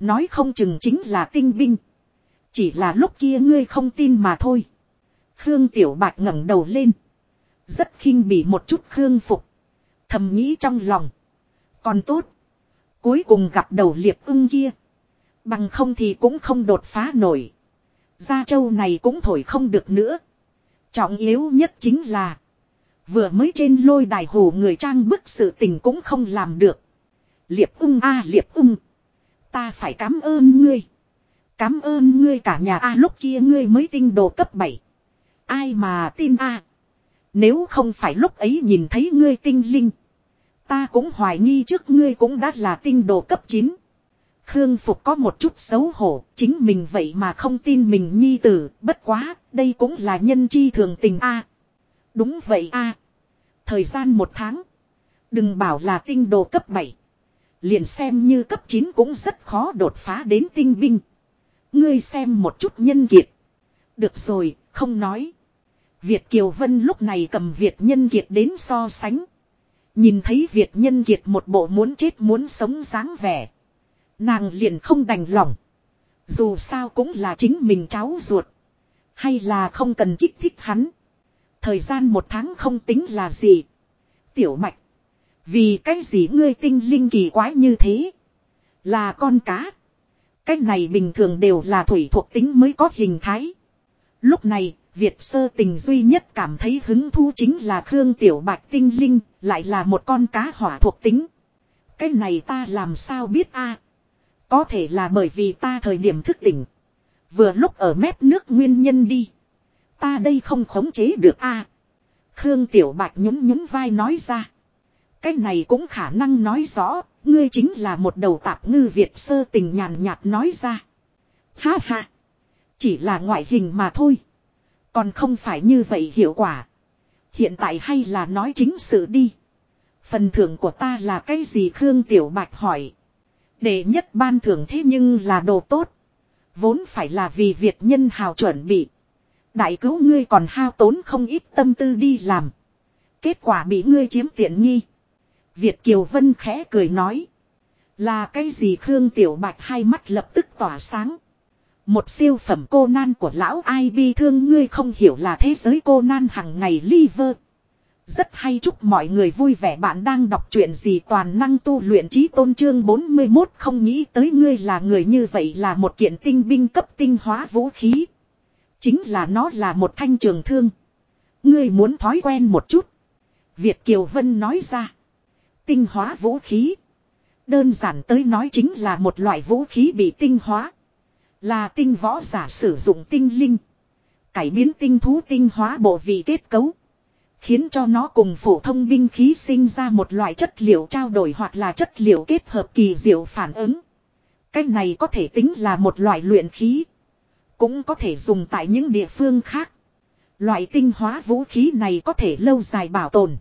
Nói không chừng chính là tinh binh. Chỉ là lúc kia ngươi không tin mà thôi. Khương Tiểu Bạch ngẩng đầu lên. Rất khinh bỉ một chút Khương Phục. Thầm nghĩ trong lòng. Còn tốt. Cuối cùng gặp đầu liệp ưng kia. Bằng không thì cũng không đột phá nổi. Gia châu này cũng thổi không được nữa. Trọng yếu nhất chính là. Vừa mới trên lôi đài hồ người trang bức sự tình cũng không làm được. Liệp ưng a liệp ưng. Ta phải cảm ơn ngươi. Cảm ơn ngươi cả nhà a lúc kia ngươi mới tinh đồ cấp 7. Ai mà tin a Nếu không phải lúc ấy nhìn thấy ngươi tinh linh. Ta cũng hoài nghi trước ngươi cũng đã là tinh đồ cấp 9. Khương Phục có một chút xấu hổ, chính mình vậy mà không tin mình nhi tử, bất quá, đây cũng là nhân chi thường tình a đúng vậy a. Thời gian một tháng. Đừng bảo là tinh đồ cấp 7. Liền xem như cấp 9 cũng rất khó đột phá đến tinh binh. Ngươi xem một chút nhân kiệt. Được rồi, không nói. Việt Kiều Vân lúc này cầm Việt Nhân Kiệt đến so sánh. Nhìn thấy Việt Nhân Kiệt một bộ muốn chết muốn sống dáng vẻ. Nàng liền không đành lòng. Dù sao cũng là chính mình cháu ruột. Hay là không cần kích thích hắn. Thời gian một tháng không tính là gì. Tiểu mạch. Vì cái gì ngươi tinh linh kỳ quái như thế. Là con cá. Cái này bình thường đều là thủy thuộc tính mới có hình thái. Lúc này, Việt sơ tình duy nhất cảm thấy hứng thú chính là Khương Tiểu Bạch tinh linh, lại là một con cá hỏa thuộc tính. Cái này ta làm sao biết a? Có thể là bởi vì ta thời điểm thức tỉnh. Vừa lúc ở mép nước nguyên nhân đi. Ta đây không khống chế được a. Khương Tiểu Bạch nhún nhún vai nói ra. Cái này cũng khả năng nói rõ, ngươi chính là một đầu tạp ngư Việt sơ tình nhàn nhạt nói ra. Ha ha. Chỉ là ngoại hình mà thôi. Còn không phải như vậy hiệu quả. Hiện tại hay là nói chính sự đi. Phần thưởng của ta là cái gì Khương Tiểu Bạch hỏi. Đệ nhất ban thưởng thế nhưng là đồ tốt. Vốn phải là vì Việt nhân hào chuẩn bị. Đại cứu ngươi còn hao tốn không ít tâm tư đi làm. Kết quả bị ngươi chiếm tiện nghi. Việt Kiều Vân khẽ cười nói. Là cái gì Khương Tiểu Bạch hai mắt lập tức tỏa sáng. Một siêu phẩm cô nan của lão ai bi thương ngươi không hiểu là thế giới cô nan hằng ngày liver. Rất hay chúc mọi người vui vẻ bạn đang đọc truyện gì toàn năng tu luyện trí tôn trương 41 không nghĩ tới ngươi là người như vậy là một kiện tinh binh cấp tinh hóa vũ khí. Chính là nó là một thanh trường thương. Ngươi muốn thói quen một chút. Việt Kiều Vân nói ra. Tinh hóa vũ khí. Đơn giản tới nói chính là một loại vũ khí bị tinh hóa. Là tinh võ giả sử dụng tinh linh. Cải biến tinh thú tinh hóa bộ vị kết cấu. Khiến cho nó cùng phổ thông binh khí sinh ra một loại chất liệu trao đổi hoặc là chất liệu kết hợp kỳ diệu phản ứng. Cách này có thể tính là một loại luyện khí. Cũng có thể dùng tại những địa phương khác. Loại tinh hóa vũ khí này có thể lâu dài bảo tồn.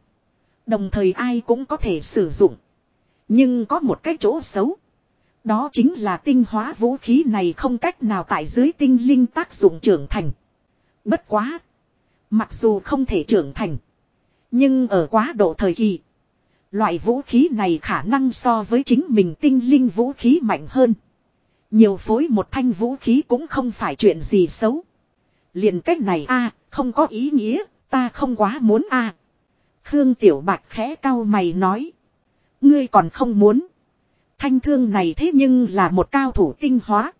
Đồng thời ai cũng có thể sử dụng. Nhưng có một cái chỗ xấu. Đó chính là tinh hóa vũ khí này không cách nào tại dưới tinh linh tác dụng trưởng thành. Bất quá. Mặc dù không thể trưởng thành. Nhưng ở quá độ thời kỳ. Loại vũ khí này khả năng so với chính mình tinh linh vũ khí mạnh hơn. Nhiều phối một thanh vũ khí cũng không phải chuyện gì xấu. liền cách này a không có ý nghĩa, ta không quá muốn a Khương Tiểu Bạch khẽ cao mày nói. Ngươi còn không muốn. Thanh thương này thế nhưng là một cao thủ tinh hóa.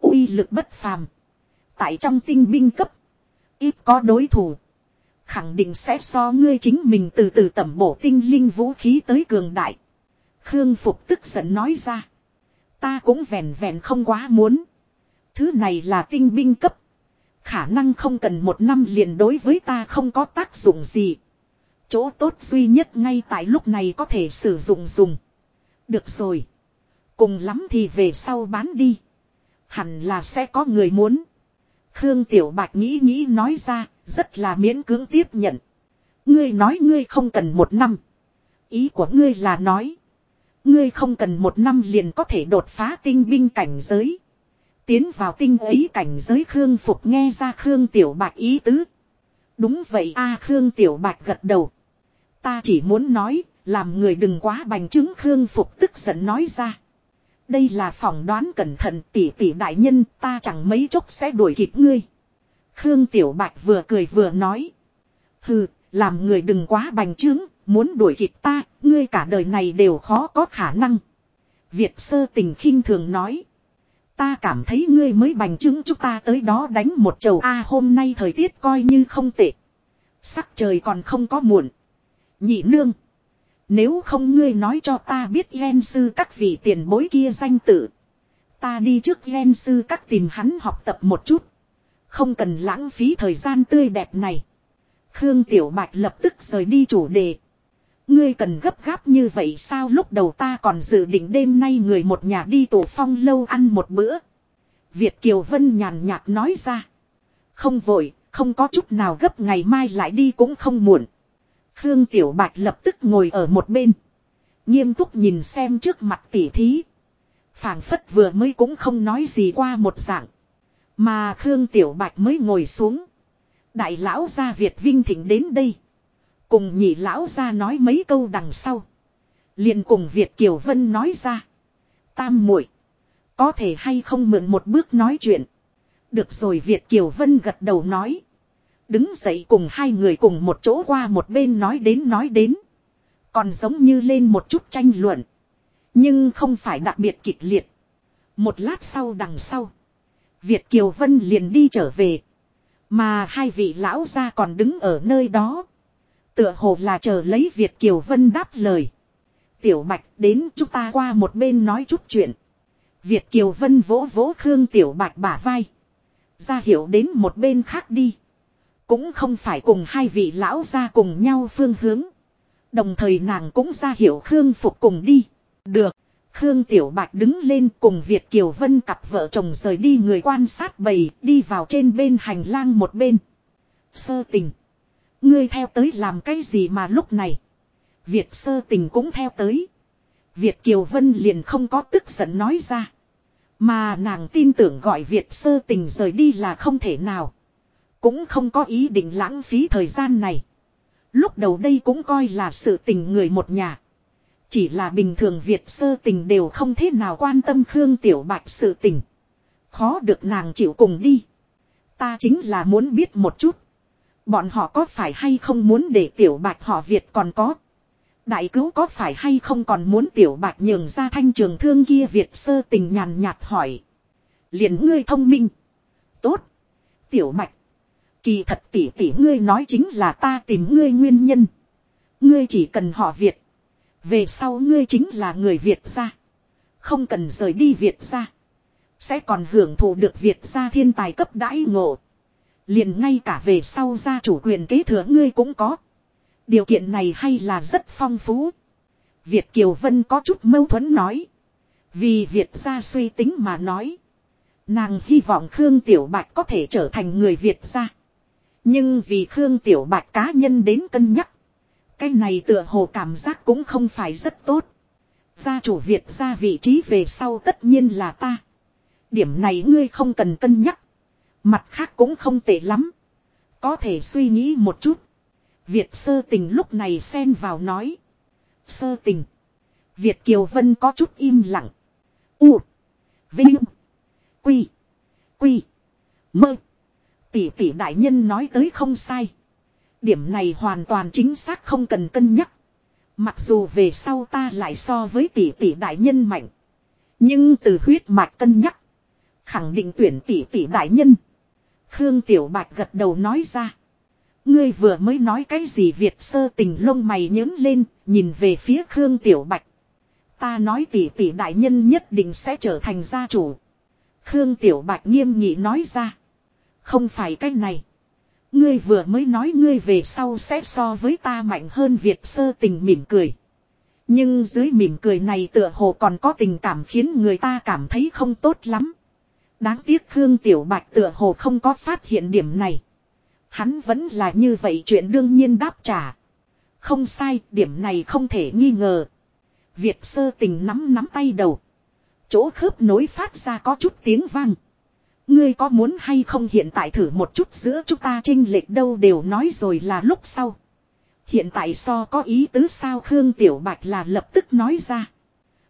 uy lực bất phàm. Tại trong tinh binh cấp. Ít có đối thủ. Khẳng định sẽ so ngươi chính mình từ từ tẩm bổ tinh linh vũ khí tới cường đại. Khương Phục tức giận nói ra. Ta cũng vẹn vẹn không quá muốn. Thứ này là tinh binh cấp. Khả năng không cần một năm liền đối với ta không có tác dụng gì. Chỗ tốt duy nhất ngay tại lúc này có thể sử dụng dùng. Được rồi. Cùng lắm thì về sau bán đi. Hẳn là sẽ có người muốn. Khương Tiểu Bạch nghĩ nghĩ nói ra, rất là miễn cưỡng tiếp nhận. Ngươi nói ngươi không cần một năm. Ý của ngươi là nói. Ngươi không cần một năm liền có thể đột phá tinh binh cảnh giới. Tiến vào tinh ấy cảnh giới Khương Phục nghe ra Khương Tiểu Bạch ý tứ. Đúng vậy a Khương Tiểu Bạch gật đầu. Ta chỉ muốn nói, làm người đừng quá bành trướng Khương Phục tức giận nói ra. Đây là phỏng đoán cẩn thận tỷ tỷ đại nhân ta chẳng mấy chốc sẽ đuổi kịp ngươi. Khương Tiểu Bạch vừa cười vừa nói. Hừ, làm người đừng quá bành trướng, muốn đuổi kịp ta, ngươi cả đời này đều khó có khả năng. Việt sơ tình khinh thường nói. Ta cảm thấy ngươi mới bành trướng chúng ta tới đó đánh một chầu A hôm nay thời tiết coi như không tệ. Sắc trời còn không có muộn. Nhị nương. Nếu không ngươi nói cho ta biết ghen sư các vị tiền bối kia danh tự. Ta đi trước ghen sư các tìm hắn học tập một chút. Không cần lãng phí thời gian tươi đẹp này. Khương Tiểu Bạch lập tức rời đi chủ đề. Ngươi cần gấp gáp như vậy sao lúc đầu ta còn dự định đêm nay người một nhà đi tổ phong lâu ăn một bữa. Việt Kiều Vân nhàn nhạt nói ra. Không vội, không có chút nào gấp ngày mai lại đi cũng không muộn. Khương Tiểu Bạch lập tức ngồi ở một bên. Nghiêm túc nhìn xem trước mặt tỉ thí. phảng phất vừa mới cũng không nói gì qua một dạng. Mà Khương Tiểu Bạch mới ngồi xuống. Đại lão gia Việt Vinh Thịnh đến đây. Cùng nhị lão gia nói mấy câu đằng sau. liền cùng Việt Kiều Vân nói ra. Tam muội, Có thể hay không mượn một bước nói chuyện. Được rồi, Việt Kiều Vân gật đầu nói. Đứng dậy cùng hai người cùng một chỗ qua một bên nói đến nói đến. Còn giống như lên một chút tranh luận. Nhưng không phải đặc biệt kịch liệt. Một lát sau đằng sau. Việt Kiều Vân liền đi trở về. Mà hai vị lão gia còn đứng ở nơi đó. Tựa hồ là chờ lấy Việt Kiều Vân đáp lời. Tiểu Bạch, đến chúng ta qua một bên nói chút chuyện. Việt Kiều Vân vỗ vỗ Khương Tiểu Bạch bả vai. Ra hiểu đến một bên khác đi. Cũng không phải cùng hai vị lão ra cùng nhau phương hướng. Đồng thời nàng cũng ra hiểu Khương Phục cùng đi. Được. Khương Tiểu Bạch đứng lên cùng Việt Kiều Vân cặp vợ chồng rời đi người quan sát bầy, đi vào trên bên hành lang một bên. Sơ tình. Ngươi theo tới làm cái gì mà lúc này. Việt sơ tình cũng theo tới. Việt Kiều Vân liền không có tức giận nói ra. Mà nàng tin tưởng gọi Việt sơ tình rời đi là không thể nào. Cũng không có ý định lãng phí thời gian này. Lúc đầu đây cũng coi là sự tình người một nhà. Chỉ là bình thường Việt sơ tình đều không thế nào quan tâm Khương Tiểu Bạch sự tình. Khó được nàng chịu cùng đi. Ta chính là muốn biết một chút. Bọn họ có phải hay không muốn để Tiểu Bạch họ Việt còn có. Đại cứu có phải hay không còn muốn Tiểu Bạch nhường ra thanh trường thương kia Việt sơ tình nhàn nhạt hỏi. liền ngươi thông minh. Tốt. Tiểu Bạch. Kỳ thật tỷ tỷ ngươi nói chính là ta tìm ngươi nguyên nhân. Ngươi chỉ cần họ Việt. Về sau ngươi chính là người Việt gia. Không cần rời đi Việt gia. Sẽ còn hưởng thụ được Việt gia thiên tài cấp đãi ngộ liền ngay cả về sau gia chủ quyền kế thừa ngươi cũng có. Điều kiện này hay là rất phong phú. Việt Kiều Vân có chút mâu thuẫn nói. Vì Việt gia suy tính mà nói. Nàng hy vọng Khương Tiểu Bạch có thể trở thành người Việt gia. Nhưng vì Khương Tiểu Bạch cá nhân đến cân nhắc. Cái này tựa hồ cảm giác cũng không phải rất tốt. Gia chủ Việt ra vị trí về sau tất nhiên là ta. Điểm này ngươi không cần cân nhắc. Mặt khác cũng không tệ lắm. Có thể suy nghĩ một chút. Việt sơ tình lúc này xen vào nói. Sơ tình. Việt Kiều Vân có chút im lặng. U. Vinh. Quy. Quy. Mơ. Tỷ tỷ đại nhân nói tới không sai. Điểm này hoàn toàn chính xác không cần cân nhắc. Mặc dù về sau ta lại so với tỷ tỷ đại nhân mạnh. Nhưng từ huyết mạch cân nhắc. Khẳng định tuyển tỷ tỷ đại nhân. Khương Tiểu Bạch gật đầu nói ra. Ngươi vừa mới nói cái gì Việt sơ tình lông mày nhớn lên, nhìn về phía Khương Tiểu Bạch. Ta nói tỷ tỷ đại nhân nhất định sẽ trở thành gia chủ. Khương Tiểu Bạch nghiêm nghị nói ra. Không phải cái này. Ngươi vừa mới nói ngươi về sau sẽ so với ta mạnh hơn Việt sơ tình mỉm cười. Nhưng dưới mỉm cười này tựa hồ còn có tình cảm khiến người ta cảm thấy không tốt lắm. Đáng tiếc Khương Tiểu Bạch tựa hồ không có phát hiện điểm này. Hắn vẫn là như vậy chuyện đương nhiên đáp trả. Không sai, điểm này không thể nghi ngờ. Việt sơ tình nắm nắm tay đầu. Chỗ khớp nối phát ra có chút tiếng vang. Ngươi có muốn hay không hiện tại thử một chút giữa chúng ta trinh lệch đâu đều nói rồi là lúc sau. Hiện tại so có ý tứ sao Khương Tiểu Bạch là lập tức nói ra.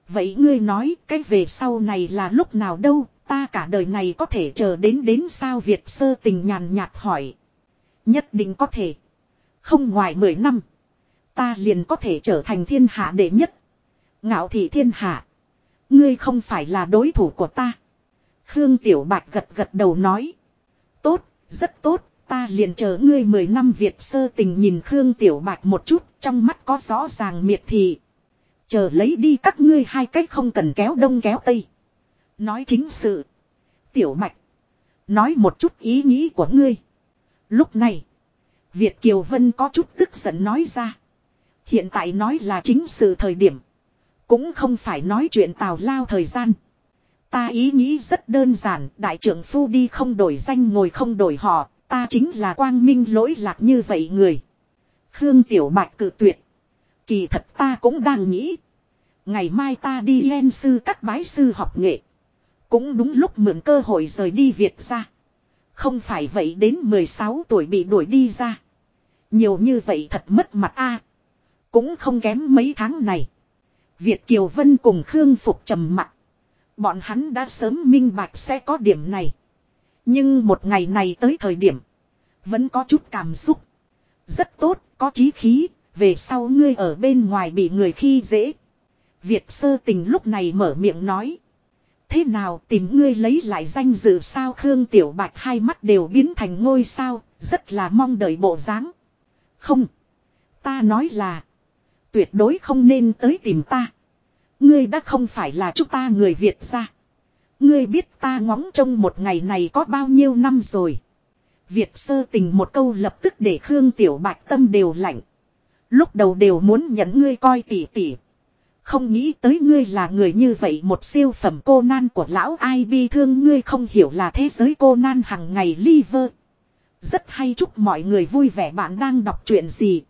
Vậy ngươi nói cái về sau này là lúc nào đâu, ta cả đời này có thể chờ đến đến sao Việt sơ tình nhàn nhạt hỏi. Nhất định có thể. Không ngoài 10 năm. Ta liền có thể trở thành thiên hạ đệ nhất. Ngạo thị thiên hạ. Ngươi không phải là đối thủ của ta. Khương Tiểu Bạch gật gật đầu nói. Tốt, rất tốt, ta liền chờ ngươi 10 năm Việt sơ tình nhìn Khương Tiểu Bạch một chút, trong mắt có rõ ràng miệt thị. Chờ lấy đi các ngươi hai cách không cần kéo đông kéo tây. Nói chính sự. Tiểu mạch Nói một chút ý nghĩ của ngươi. Lúc này. Việt Kiều Vân có chút tức giận nói ra. Hiện tại nói là chính sự thời điểm. Cũng không phải nói chuyện tào lao thời gian. Ta ý nghĩ rất đơn giản, đại trưởng phu đi không đổi danh ngồi không đổi họ, ta chính là quang minh lỗi lạc như vậy người. Khương Tiểu Bạch cự tuyệt. Kỳ thật ta cũng đang nghĩ. Ngày mai ta đi lên sư các bái sư học nghệ. Cũng đúng lúc mượn cơ hội rời đi Việt ra. Không phải vậy đến 16 tuổi bị đuổi đi ra. Nhiều như vậy thật mất mặt a Cũng không kém mấy tháng này. Việt Kiều Vân cùng Khương Phục trầm mặt. Bọn hắn đã sớm minh bạch sẽ có điểm này. Nhưng một ngày này tới thời điểm. Vẫn có chút cảm xúc. Rất tốt, có chí khí. Về sau ngươi ở bên ngoài bị người khi dễ. Việt sơ tình lúc này mở miệng nói. Thế nào tìm ngươi lấy lại danh dự sao Khương Tiểu Bạch hai mắt đều biến thành ngôi sao. Rất là mong đợi bộ dáng. Không. Ta nói là. Tuyệt đối không nên tới tìm ta. Ngươi đã không phải là chúng ta người Việt ra. Ngươi biết ta ngóng trông một ngày này có bao nhiêu năm rồi. Việt sơ tình một câu lập tức để Khương Tiểu Bạch tâm đều lạnh. Lúc đầu đều muốn nhận ngươi coi tỉ tỉ. Không nghĩ tới ngươi là người như vậy một siêu phẩm cô nan của lão ai bi thương ngươi không hiểu là thế giới cô nan hằng ngày liver. Rất hay chúc mọi người vui vẻ bạn đang đọc truyện gì.